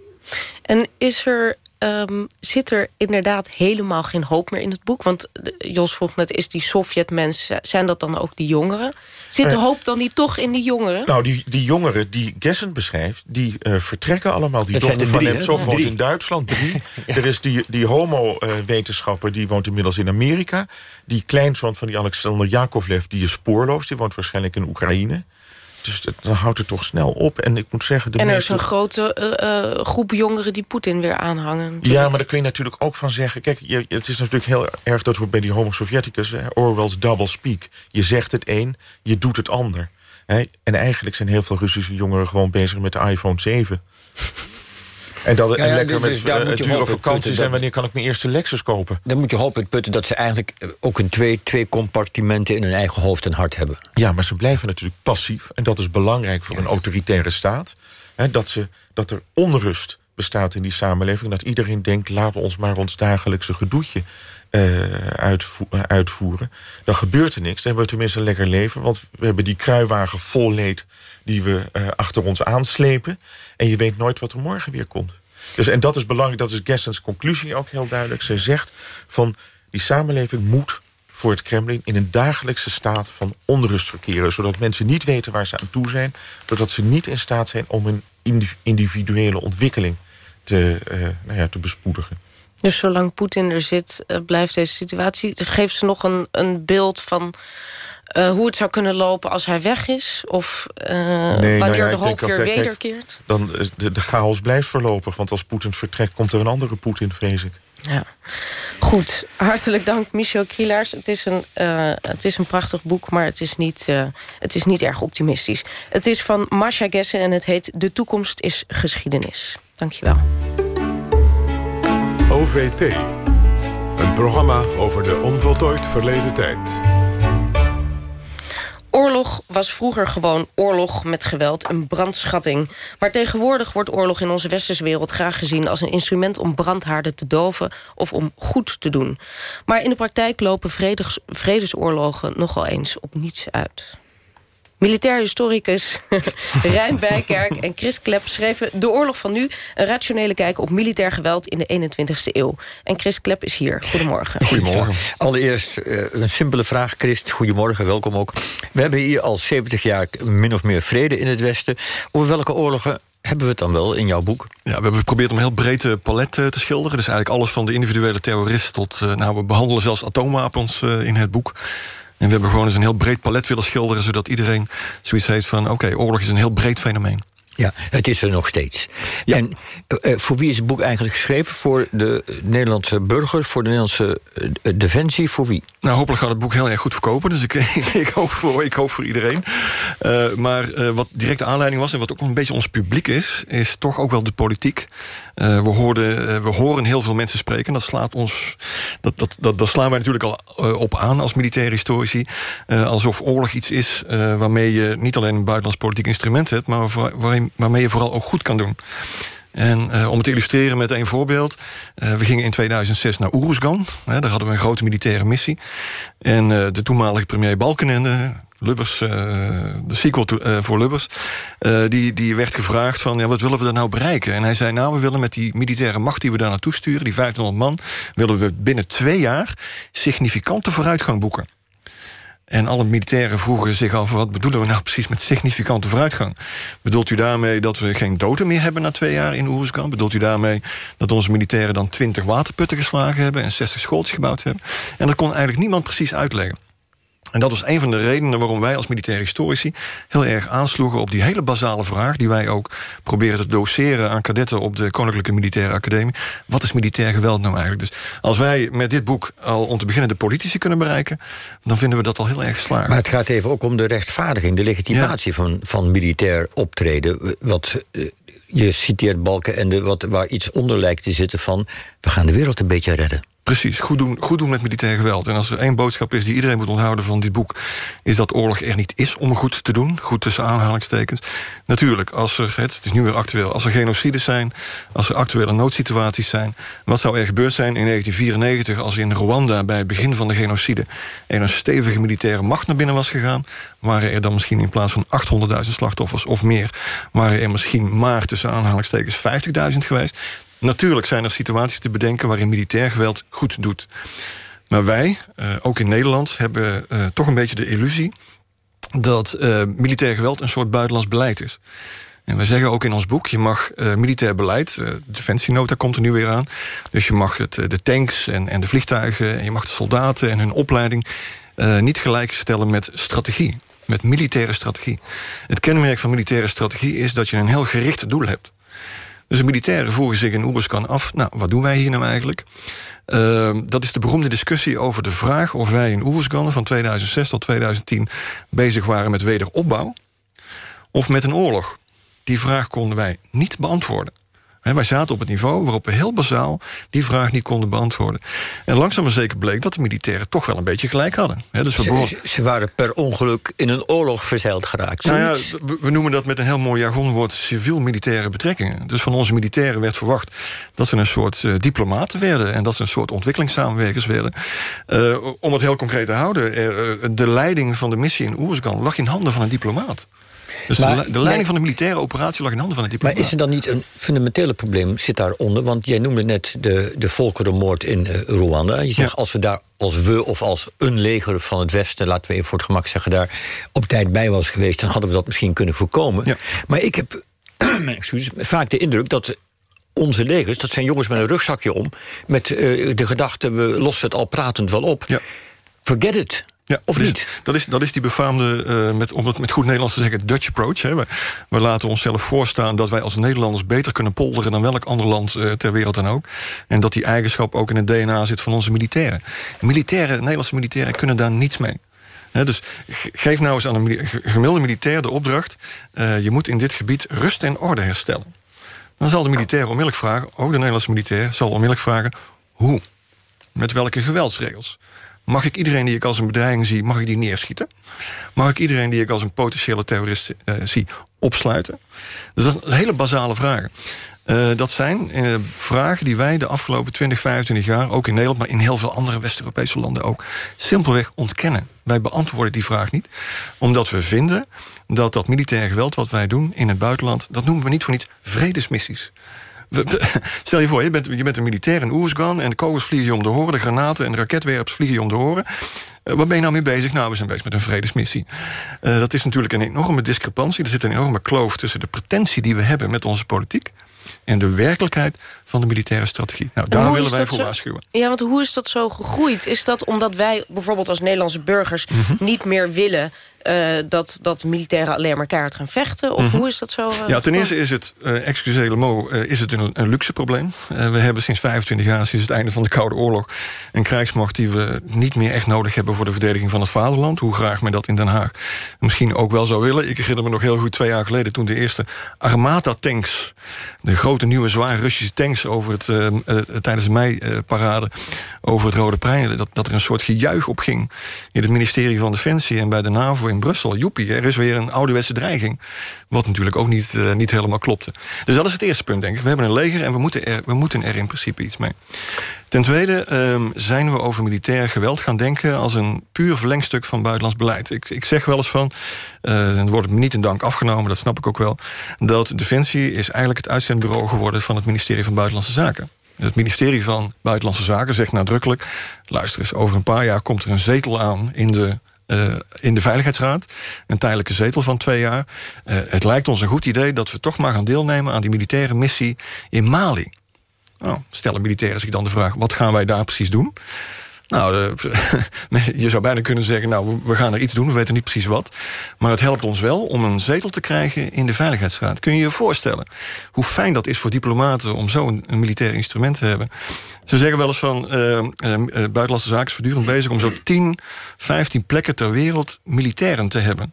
[SPEAKER 13] En is er, um, zit er inderdaad helemaal geen hoop meer in het boek? Want Jos vroeg net, is die Sovjet-mens, zijn dat dan ook die jongeren? Zit de uh, hoop dan niet toch in die jongeren?
[SPEAKER 18] Nou, die, die jongeren die Gessen beschrijft, die uh, vertrekken allemaal. Die dochter van Nemtsov woont in Duitsland, drie. ja. Er is die, die homo-wetenschapper, die woont inmiddels in Amerika. Die kleinzoon van die Alexander Yakovlev, die is spoorloos. Die woont waarschijnlijk in Oekraïne. Dus dan houdt het toch snel op. En ik moet zeggen... De
[SPEAKER 13] en er
[SPEAKER 18] meeste...
[SPEAKER 13] is een grote uh, groep jongeren die Poetin weer aanhangen.
[SPEAKER 18] Ja, maar daar kun je natuurlijk ook van zeggen... Kijk, je, het is natuurlijk heel erg dat we bij die homo sovjeticus... Orwell's double speak. Je zegt het een, je doet het ander. Hè? En eigenlijk zijn heel veel Russische jongeren gewoon bezig met de iPhone 7. En, dat, ja, ja, en lekker dus, met uh, dure vakanties. En wanneer kan ik mijn eerste Lexus kopen?
[SPEAKER 14] Dan moet je hopen, putten, dat ze eigenlijk ook een twee, twee compartimenten... in hun eigen hoofd en hart hebben.
[SPEAKER 18] Ja, maar ze blijven natuurlijk passief. En dat is belangrijk voor een autoritaire staat. Hè, dat, ze, dat er onrust bestaat in die samenleving. Dat iedereen denkt, laten we ons maar ons dagelijkse gedoetje uh, uitvo uitvoeren. Dan gebeurt er niks. Dan hebben we tenminste een lekker leven. Want we hebben die kruiwagen vol leed die we uh, achter ons aanslepen. En je weet nooit wat er morgen weer komt. Dus, en dat is belangrijk, dat is Gessens conclusie ook heel duidelijk. Zij zegt van die samenleving moet voor het Kremlin... in een dagelijkse staat van onrust verkeren. Zodat mensen niet weten waar ze aan toe zijn. Doordat ze niet in staat zijn om hun individuele ontwikkeling te, uh, nou ja, te bespoedigen.
[SPEAKER 13] Dus zolang Poetin er zit, uh, blijft deze situatie... geeft ze nog een, een beeld van uh, hoe het zou kunnen lopen als hij weg is? Of uh, nee, wanneer nou ja, de hoop weer wederkeert?
[SPEAKER 18] Dan, de, de chaos blijft voorlopig. Want als Poetin vertrekt, komt er een andere Poetin, vrees ik.
[SPEAKER 13] Ja. Goed, hartelijk dank Michel Krielaars. Het is, een, uh, het is een prachtig boek, maar het is, niet, uh, het is niet erg optimistisch. Het is van Masha Gessen en het heet De toekomst is geschiedenis. Dankjewel.
[SPEAKER 12] OVT. Een programma over de onvoltooid verleden tijd.
[SPEAKER 13] Oorlog was vroeger gewoon oorlog met geweld, een brandschatting. Maar tegenwoordig wordt oorlog in onze westerse wereld graag gezien... als een instrument om brandhaarden te doven of om goed te doen. Maar in de praktijk lopen vredes, vredesoorlogen nogal eens op niets uit. Militair historicus Rijn Bijkerk en Chris Klep schreven De Oorlog van Nu... een rationele kijk op militair geweld in de 21ste eeuw. En Chris Klep is hier. Goedemorgen.
[SPEAKER 14] Goedemorgen. Allereerst uh, een simpele vraag, Chris. Goedemorgen, welkom ook. We hebben hier al 70 jaar min of meer vrede in het Westen. Over welke oorlogen hebben we het dan wel in jouw boek?
[SPEAKER 15] Ja, we hebben geprobeerd om een heel breed eh, palet uh, te schilderen. Dus eigenlijk alles van de individuele terrorist tot... Uh, nou, we behandelen zelfs atoomwapens in het boek. En we hebben gewoon eens een heel breed palet willen schilderen... zodat iedereen zoiets heeft van... oké, oorlog is een heel breed fenomeen.
[SPEAKER 14] Ja, het is er nog steeds. Ja. En uh, voor wie is het boek eigenlijk geschreven? Voor de Nederlandse burger, voor de Nederlandse uh, defensie, voor wie?
[SPEAKER 15] Nou, hopelijk gaat het boek heel erg goed verkopen. Dus ik, ik, hoop, voor, ik hoop voor iedereen. Uh, maar wat directe aanleiding was, en wat ook een beetje ons publiek is... is toch ook wel de politiek. we, hoorden, we horen heel veel mensen spreken. Dat slaat ons... Dat, dat, dat, dat slaan wij natuurlijk al op aan als militaire historici. alsof oorlog iets is waarmee je niet alleen een buitenlands politiek instrument hebt... maar waarin waarmee je vooral ook goed kan doen. En uh, om het te illustreren met een voorbeeld. Uh, we gingen in 2006 naar Oeruzgan. Daar hadden we een grote militaire missie. En uh, de toenmalige premier Balkenende... Lubbers, de sequel voor Lubbers... die, die werd gevraagd van, ja, wat willen we daar nou bereiken? En hij zei, nou, we willen met die militaire macht die we daar naartoe sturen... die 1500 man, willen we binnen twee jaar... significante vooruitgang boeken. En alle militairen vroegen zich af... wat bedoelen we nou precies met significante vooruitgang? Bedoelt u daarmee dat we geen doden meer hebben na twee jaar in Oeruzkan? Bedoelt u daarmee dat onze militairen dan 20 waterputten geslagen hebben... en 60 schooltjes gebouwd hebben? En dat kon eigenlijk niemand precies uitleggen. En dat was een van de redenen waarom wij als militaire historici... heel erg aansloegen op die hele basale vraag... die wij ook proberen te doseren aan kadetten... op de Koninklijke Militaire Academie. Wat is militair geweld nou eigenlijk? Dus als wij met dit boek al om te beginnen de politici kunnen bereiken... dan vinden we dat al heel erg slaag.
[SPEAKER 14] Maar het gaat even ook om de rechtvaardiging, de legitimatie van, van militair optreden. Wat eh, je citeert Balken en de, wat, waar iets onder lijkt te zitten van... we gaan de wereld een beetje redden.
[SPEAKER 15] Precies, goed doen, goed doen met militair geweld. En als er één boodschap is die iedereen moet onthouden van dit boek... is dat oorlog er niet is om goed te doen. Goed tussen aanhalingstekens. Natuurlijk, als er, het is nu weer actueel... als er genocides zijn, als er actuele noodsituaties zijn... wat zou er gebeurd zijn in 1994... als in Rwanda bij het begin van de genocide... er een stevige militaire macht naar binnen was gegaan... waren er dan misschien in plaats van 800.000 slachtoffers of meer... waren er misschien maar tussen aanhalingstekens 50.000 geweest... Natuurlijk zijn er situaties te bedenken waarin militair geweld goed doet. Maar wij, uh, ook in Nederland, hebben uh, toch een beetje de illusie... dat uh, militair geweld een soort buitenlands beleid is. En wij zeggen ook in ons boek, je mag militair beleid... de defensienota komt er nu weer aan... dus je mag het, de tanks en, en de vliegtuigen... en je mag de soldaten en hun opleiding... niet gelijkstellen met strategie, met militaire strategie. Het kenmerk van militaire strategie is dat je een heel gericht doel hebt. Dus de militairen voeren zich in Oeberskan af. Nou, wat doen wij hier nou eigenlijk? Uh, dat is de beroemde discussie over de vraag... of wij in Oeberskan van 2006 tot 2010 bezig waren met wederopbouw... of met een oorlog. Die vraag konden wij niet beantwoorden wij zaten op het niveau waarop we heel bazaal die vraag niet konden beantwoorden. En langzaam maar zeker bleek dat de militairen toch wel een beetje gelijk hadden.
[SPEAKER 14] dus we ze, ze, waren per ongeluk in een oorlog verzeild geraakt.
[SPEAKER 15] Nou ja, we, noemen dat met een heel mooi jargonwoord civiel-militaire betrekkingen. Dus van onze militairen werd verwacht dat ze een soort uh, diplomaten werden... en dat ze een soort ontwikkelingssamenwerkers werden. Uh, om het heel concreet te houden, uh, de leiding van de missie in Oerskan lag in handen van een diplomaat. Dus de, leiding van de militaire operatie lag in handen van het diplomaat.
[SPEAKER 14] Maar is er dan niet een fundamentele probleem zit daaronder. Want jij noemde net de, de volkerenmoord in uh, Rwanda. Je zegt, als we daar als we of als een leger van het Westen... laten we even voor het gemak zeggen, daar op tijd bij was geweest... dan hadden we dat misschien kunnen voorkomen. Maar ik heb excuus, vaak de indruk dat onze legers, dat zijn jongens met een rugzakje om... met uh, de gedachte, we lossen het al pratend wel op. Ja. Forget it.
[SPEAKER 15] Ja,
[SPEAKER 14] of
[SPEAKER 15] dus
[SPEAKER 14] niet?
[SPEAKER 15] Dat is, dat is die befaamde, uh, met, om het met goed Nederlands te zeggen, Dutch approach. Hè. We, we, laten onszelf voorstaan dat wij als Nederlanders beter kunnen polderen... dan welk ander land uh, ter wereld dan ook. En dat die eigenschap ook in het DNA zit van onze militairen. Militairen, Nederlandse militairen kunnen daar niets mee. He, dus geef nou eens aan een gemiddelde militair de opdracht... Uh, je moet in dit gebied rust en orde herstellen. Dan zal de militair onmiddellijk vragen, ook de Nederlandse militair... zal onmiddellijk vragen, hoe? Met welke geweldsregels? Mag ik iedereen die ik als een bedreiging zie, mag ik die neerschieten? Mag ik iedereen die ik als een potentiële terrorist uh, zie, opsluiten? Dus dat zijn hele basale vragen. Uh, dat zijn uh, vragen die wij de afgelopen 20, 25 jaar... ook in Nederland, maar in heel veel andere West-Europese landen ook... simpelweg ontkennen. Wij beantwoorden die vraag niet. Omdat we vinden dat dat militair geweld wat wij doen in het buitenland... dat noemen we niet voor niets vredesmissies. Stel je voor, je bent, je bent een militair in Oersgan... en de kogels vliegen je om de horen, de granaten en de raketwerpers vliegen je om de horen. Uh, waar ben je nou mee bezig? Nou, we zijn bezig met een vredesmissie. Uh, dat is natuurlijk een enorme discrepantie. Er zit een enorme kloof tussen de pretentie die we hebben met onze politiek en de werkelijkheid van de militaire strategie. Nou, daar willen wij voor
[SPEAKER 13] zo,
[SPEAKER 15] waarschuwen.
[SPEAKER 13] Ja, want hoe is dat zo gegroeid? Is dat omdat wij bijvoorbeeld als Nederlandse burgers... Mm -hmm. niet meer willen uh, dat, dat militairen alleen maar keihard gaan vechten? Of mm -hmm. hoe is dat zo? Uh,
[SPEAKER 15] ja, ten eerste is het, uh, excusez mot, is het een, een luxe probleem. we hebben sinds 25 jaar, sinds het einde van de Koude Oorlog... een krijgsmacht die we niet meer echt nodig hebben... voor de verdediging van het vaderland. Hoe graag men dat in Den Haag misschien ook wel zou willen. Ik herinner me nog heel goed twee jaar geleden... toen de eerste Armata-tanks... de grote nieuwe zware Russische tanks... over het, tijdens de meiparade over het Rode Plein... Dat, dat er een soort gejuich op ging... in het ministerie van Defensie en bij de NAVO in Brussel. Joepie, er is weer een ouderwetse dreiging. Wat natuurlijk ook niet, uh, niet helemaal klopte. Dus dat is het eerste punt, denk ik. We hebben een leger en we moeten er, we moeten er in principe iets mee. Ten tweede um, zijn we over militair geweld gaan denken... als een puur verlengstuk van buitenlands beleid. Ik, ik zeg wel eens van, uh, wordt niet in dank afgenomen... dat snap ik ook wel, dat Defensie is eigenlijk het uitzendbureau geworden... van het ministerie van Buitenlandse Zaken. Het ministerie van Buitenlandse Zaken zegt nadrukkelijk... luister eens, over een paar jaar komt er een zetel aan in de uh, in de Veiligheidsraad. Een tijdelijke zetel van twee jaar. Uh, het lijkt ons een goed idee dat we toch maar gaan deelnemen... aan die militaire missie in Mali. Nou, stellen militairen zich dan de vraag... wat gaan wij daar precies doen? Nou, je zou bijna kunnen zeggen... nou, we gaan er iets doen, we weten niet precies wat. Maar het helpt ons wel om een zetel te krijgen in de Veiligheidsraad. Kun je je voorstellen hoe fijn dat is voor diplomaten... om zo'n militair instrument te hebben? Ze zeggen wel eens van... Uh, uh, Buitenlandse Zaken is voortdurend bezig... om zo 10, 15 plekken ter wereld militairen te hebben.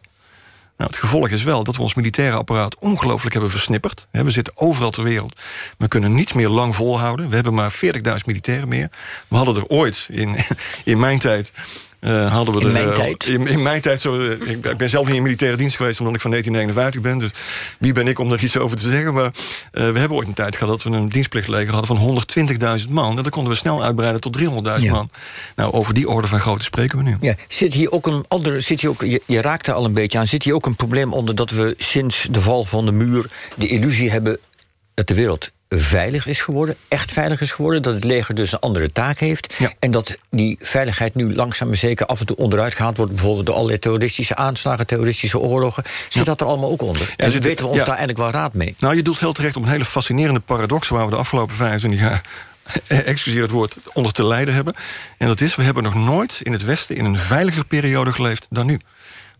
[SPEAKER 15] Nou, het gevolg is wel dat we ons militaire apparaat ongelooflijk hebben versnipperd. We zitten overal ter wereld. We kunnen niet meer lang volhouden. We hebben maar 40.000 militairen meer. We hadden er ooit, in, in mijn tijd... Uh, hadden we
[SPEAKER 14] in
[SPEAKER 15] er,
[SPEAKER 14] mijn tijd?
[SPEAKER 15] In, in, mijn tijd, zo, ik, ik, ben zelf niet in militaire dienst geweest... omdat ik van 1959 ben. Dus wie ben ik om daar iets over te zeggen? Maar uh, we hebben ooit een tijd gehad dat we een dienstplichtleger hadden... van 120.000 man. En dat konden we snel uitbreiden tot 300.000 ja. man. Nou, over die orde van grootte spreken we nu.
[SPEAKER 14] Ja, zit hier ook een andere... Zit hier ook, je, je raakt er al een beetje aan. Zit hier ook een probleem onder dat we sinds de val van de muur... de illusie hebben dat de wereld veilig is geworden, echt veilig is geworden... dat het leger dus een andere taak heeft... Ja. en dat die veiligheid nu langzaam maar zeker af en toe onderuit gehaald wordt... bijvoorbeeld door allerlei terroristische aanslagen, terroristische oorlogen... zit ja. dat er allemaal ook onder? En zit, weten we ons ja. daar eigenlijk wel raad mee?
[SPEAKER 15] Nou, je doelt heel terecht op een hele fascinerende paradox... waar we de afgelopen 25 jaar excuseer het woord, onder te lijden hebben. En dat is, we hebben nog nooit in het Westen... in een veiliger periode geleefd dan nu.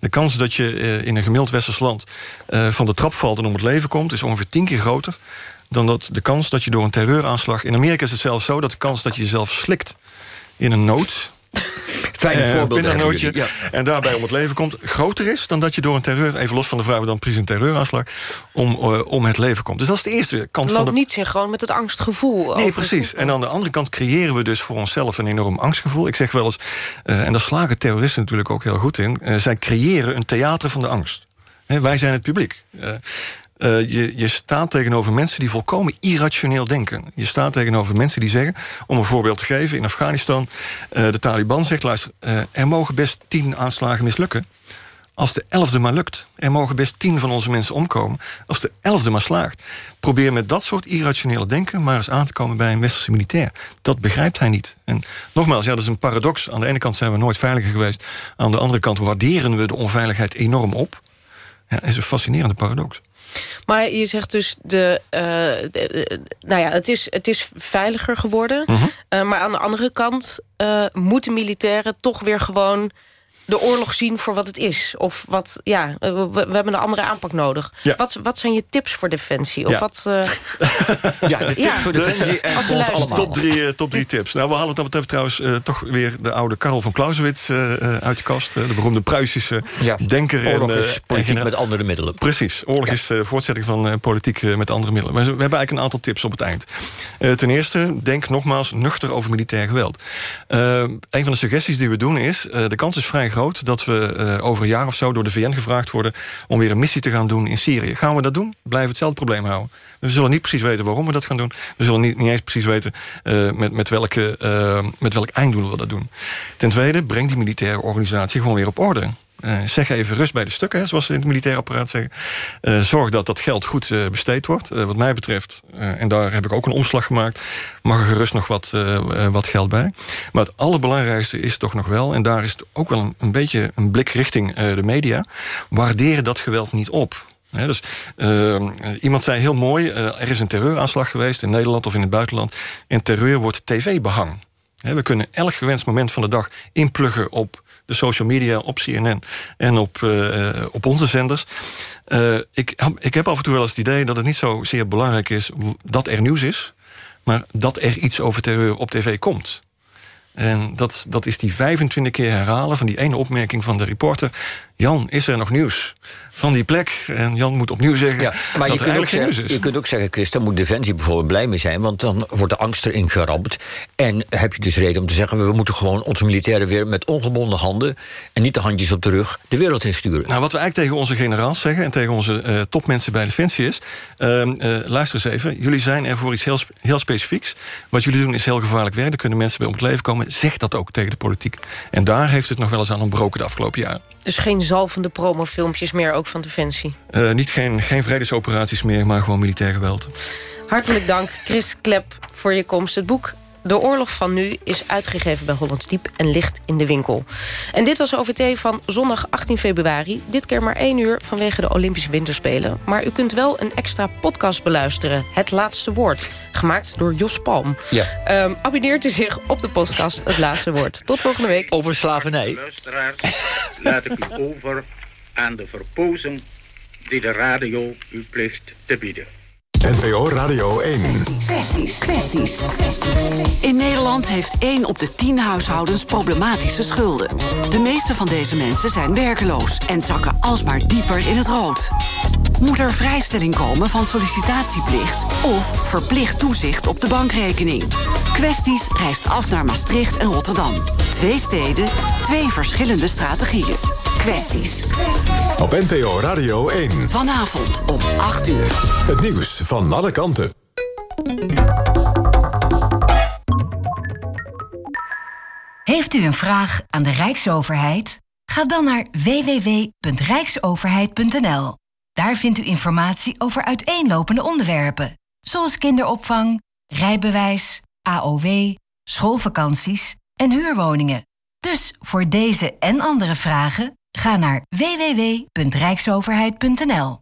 [SPEAKER 15] De kans dat je uh, in een gemiddeld westers land uh, van de trap valt en om het leven komt... is ongeveer tien keer groter dan dat de kans dat je door een terreuraanslag... in Amerika is het zelfs zo dat de kans dat je jezelf slikt in een nood...
[SPEAKER 14] Fijne uh, voorbeeld.
[SPEAKER 15] Ja. En daarbij om het leven komt, groter is dan dat je door een terreur... even los van de vraag dan precies een terreuraanslag... Om, uh, om het leven komt. Dus dat is de eerste kant
[SPEAKER 13] Loopt
[SPEAKER 15] van de...
[SPEAKER 13] niet synchroon met het angstgevoel.
[SPEAKER 15] Nee, precies. En aan de andere kant creëren we dus voor onszelf... een enorm angstgevoel. Ik zeg wel eens, uh, en daar slagen terroristen natuurlijk ook heel goed in... zij creëren een theater van de angst. He, wij zijn het publiek. Uh, je, je staat tegenover mensen die volkomen irrationeel denken. Je staat tegenover mensen die zeggen... om een voorbeeld te geven, in Afghanistan... Uh, de Taliban zegt, luister, uh, er mogen best tien aanslagen mislukken... Als de elfde maar lukt. Er mogen best tien van onze mensen omkomen. Als de elfde maar slaagt. Probeer met dat soort irrationele denken... maar eens aan te komen bij een westerse militair. Dat begrijpt hij niet. En nogmaals, ja, dat is een paradox. Aan de ene kant zijn we nooit veiliger geweest. Aan de andere kant waarderen we de onveiligheid enorm op. Ja, dat is een fascinerende paradox.
[SPEAKER 13] Maar je zegt dus, de, uh, de, nou ja, het, is, het is veiliger geworden. Uh, maar aan de andere kant uh, moeten militairen toch weer gewoon de oorlog zien voor wat het is. Of wat, ja, we, we hebben een andere aanpak nodig. Ja. Wat, wat zijn je tips voor Defensie? Of
[SPEAKER 15] ja.
[SPEAKER 13] wat, uh...
[SPEAKER 14] ja, de tips ja. voor Defensie en voor ons allemaal.
[SPEAKER 15] Top drie, top drie tips. Nou, we halen wat dat betreft trouwens uh, toch weer de oude Karel van Clausewitz uh, uit de kast. de beroemde Pruisische
[SPEAKER 14] ja.
[SPEAKER 15] denker.
[SPEAKER 14] Oorlog en, is politiek en, met andere middelen.
[SPEAKER 15] Precies. Oorlog is de voortzetting van politiek met andere middelen. Maar we hebben eigenlijk een aantal tips op het eind. ten eerste, denk nogmaals nuchter over militair geweld. een van de suggesties die we doen is... de kans is vrij groot dat we uh, over een jaar of zo door de VN gevraagd worden... om weer een missie te gaan doen in Syrië. Gaan we dat doen? Blijven hetzelfde probleem houden. We zullen niet precies weten waarom we dat gaan doen. We zullen niet, niet eens precies weten uh, met, met, welke, uh, met welk einddoel we dat doen. Ten tweede, breng die militaire organisatie gewoon weer op orde. Uh, zeg even rust bij de stukken, hè, zoals ze in het militair apparaat zeggen. Uh, zorg dat dat geld goed uh, besteed wordt. wat mij betreft, en daar heb ik ook een omslag gemaakt... mag er gerust nog wat, wat geld bij. Maar het allerbelangrijkste is toch nog wel... en daar is ook wel een, een beetje een blik richting de media... waardeer dat geweld niet op. Dus, iemand zei heel mooi... er is een terreuraanslag geweest in Nederland of in het buitenland... en terreur wordt tv-behang. we kunnen elk gewenst moment van de dag inpluggen op de social media, op CNN en op, uh, op onze zenders. Uh, ik, ik heb af en toe wel eens het idee dat het niet zo zeer belangrijk is dat er nieuws is, maar dat er iets over terreur op tv komt. En dat, dat is die 25 keer herhalen van die ene opmerking van de reporter. Jan, is er nog nieuws van die plek? En Jan moet opnieuw zeggen
[SPEAKER 14] ja, maar
[SPEAKER 15] dat
[SPEAKER 14] je
[SPEAKER 15] er
[SPEAKER 14] kunt, ook
[SPEAKER 15] eigenlijk
[SPEAKER 14] zeggen,
[SPEAKER 15] nieuws is.
[SPEAKER 14] je kunt ook zeggen, Chris, daar moet Defensie bijvoorbeeld blij mee zijn... want dan wordt de angst erin geramd. En heb je dus reden om te zeggen... we moeten gewoon onze militairen weer met ongebonden handen... en niet de handjes op de rug de wereld insturen.
[SPEAKER 15] Nou, wat we eigenlijk tegen onze generaals zeggen... en tegen onze uh, topmensen bij Defensie is... Uh, uh, luister eens even, jullie zijn er voor iets heel, heel specifieks. Wat jullie doen is heel gevaarlijk werk. Daar kunnen mensen bij om het leven komen. Zeg dat ook tegen de politiek. En daar heeft het nog wel eens aan ontbroken de afgelopen jaren.
[SPEAKER 13] Dus geen zalvende promofilmpjes meer, ook van Defensie?
[SPEAKER 15] Uh, niet geen, geen vredesoperaties meer, maar gewoon militair geweld.
[SPEAKER 13] Hartelijk dank, Chris Klep, voor je komst. Het boek de Oorlog van Nu is uitgegeven bij Hollands Diep en ligt in de winkel. En dit was OVT van zondag 18 februari. Dit keer maar één uur vanwege de Olympische Winterspelen. Maar u kunt wel een extra podcast beluisteren. Het Laatste Woord. Gemaakt door Jos Palm.
[SPEAKER 14] Ja.
[SPEAKER 13] Um, abonneert u zich op de podcast Het Laatste Woord. Tot volgende week.
[SPEAKER 14] Over slavernij.
[SPEAKER 24] Luisteraars, laat ik u over aan de verpozen die de radio u plicht te bieden.
[SPEAKER 12] NPO Radio 1.
[SPEAKER 25] Kwesties, kwesties. In Nederland heeft 1 op de 10 huishoudens problematische schulden. De meeste van deze mensen zijn werkeloos en zakken alsmaar dieper in het rood. Moet er vrijstelling komen van sollicitatieplicht of verplicht toezicht op de bankrekening? Kwesties reist af naar Maastricht en Rotterdam. Twee steden, twee verschillende strategieën. Kwesties.
[SPEAKER 12] Op NPO Radio 1.
[SPEAKER 25] Vanavond om 8 uur.
[SPEAKER 12] Het nieuws van alle kanten.
[SPEAKER 10] Heeft u een vraag aan de Rijksoverheid? Ga dan naar www.rijksoverheid.nl. Daar vindt u informatie over uiteenlopende onderwerpen, zoals kinderopvang, rijbewijs, AOW, schoolvakanties en huurwoningen. Dus voor deze en andere vragen ga naar www.rijksoverheid.nl.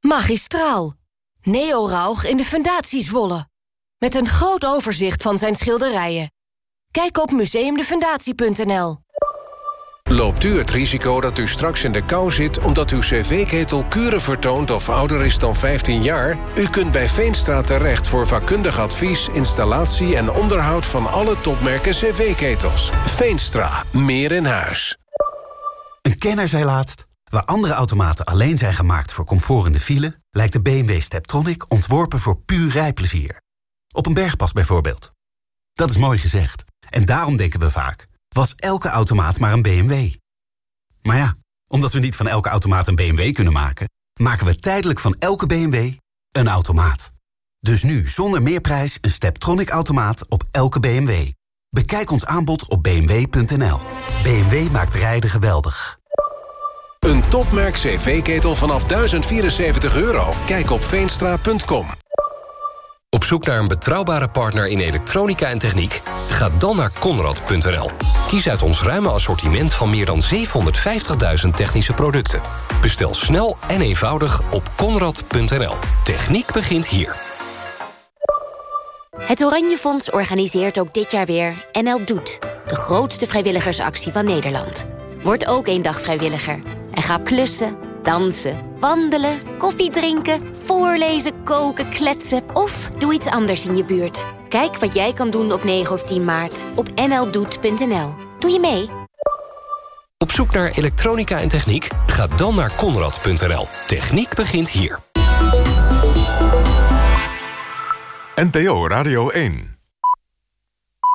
[SPEAKER 26] Magistraal. Neo Rauch in de Fundatie Zwolle. Met een groot overzicht van zijn schilderijen. Kijk op museumdefundatie.nl.
[SPEAKER 27] Loopt u het risico dat u straks in de kou zit... omdat uw cv-ketel kuren vertoont of ouder is dan 15 jaar? U kunt bij Veenstra terecht voor vakkundig advies... installatie en onderhoud van alle topmerken cv-ketels. Veenstra. Meer in huis.
[SPEAKER 28] Een kenner zei laatst... waar andere automaten alleen zijn gemaakt voor comfort in de file... lijkt de BMW Steptronic ontworpen voor puur rijplezier. Op een bergpas bijvoorbeeld. Dat is mooi gezegd. En daarom denken we vaak... was elke automaat maar een BMW. Maar ja, omdat we niet van elke automaat een BMW kunnen maken... maken we tijdelijk van elke BMW een automaat. Dus nu zonder meerprijs een Steptronic-automaat op elke BMW. Bekijk ons aanbod op bmw.nl. BMW maakt rijden geweldig.
[SPEAKER 27] Een topmerk cv-ketel vanaf 1074 euro. Kijk op veenstra.com.
[SPEAKER 29] Op zoek naar een betrouwbare partner in elektronica en techniek? Ga dan naar Conrad.nl. Kies uit ons ruime assortiment van meer dan 750.000 technische producten. Bestel snel en eenvoudig op Conrad.nl. Techniek begint hier.
[SPEAKER 30] Het Oranje Fonds organiseert ook dit jaar weer NL Doet. De grootste vrijwilligersactie van Nederland. Word ook één dag vrijwilliger. En ga klussen, dansen, wandelen, koffie drinken... voorlezen, koken, kletsen of doe iets anders in je buurt. Kijk wat jij kan doen op 9 of 10 maart op nldoet.nl. Doe je mee?
[SPEAKER 29] Op zoek naar elektronica en techniek? Ga dan naar Conrad.nl. Techniek begint hier.
[SPEAKER 12] NPO Radio 1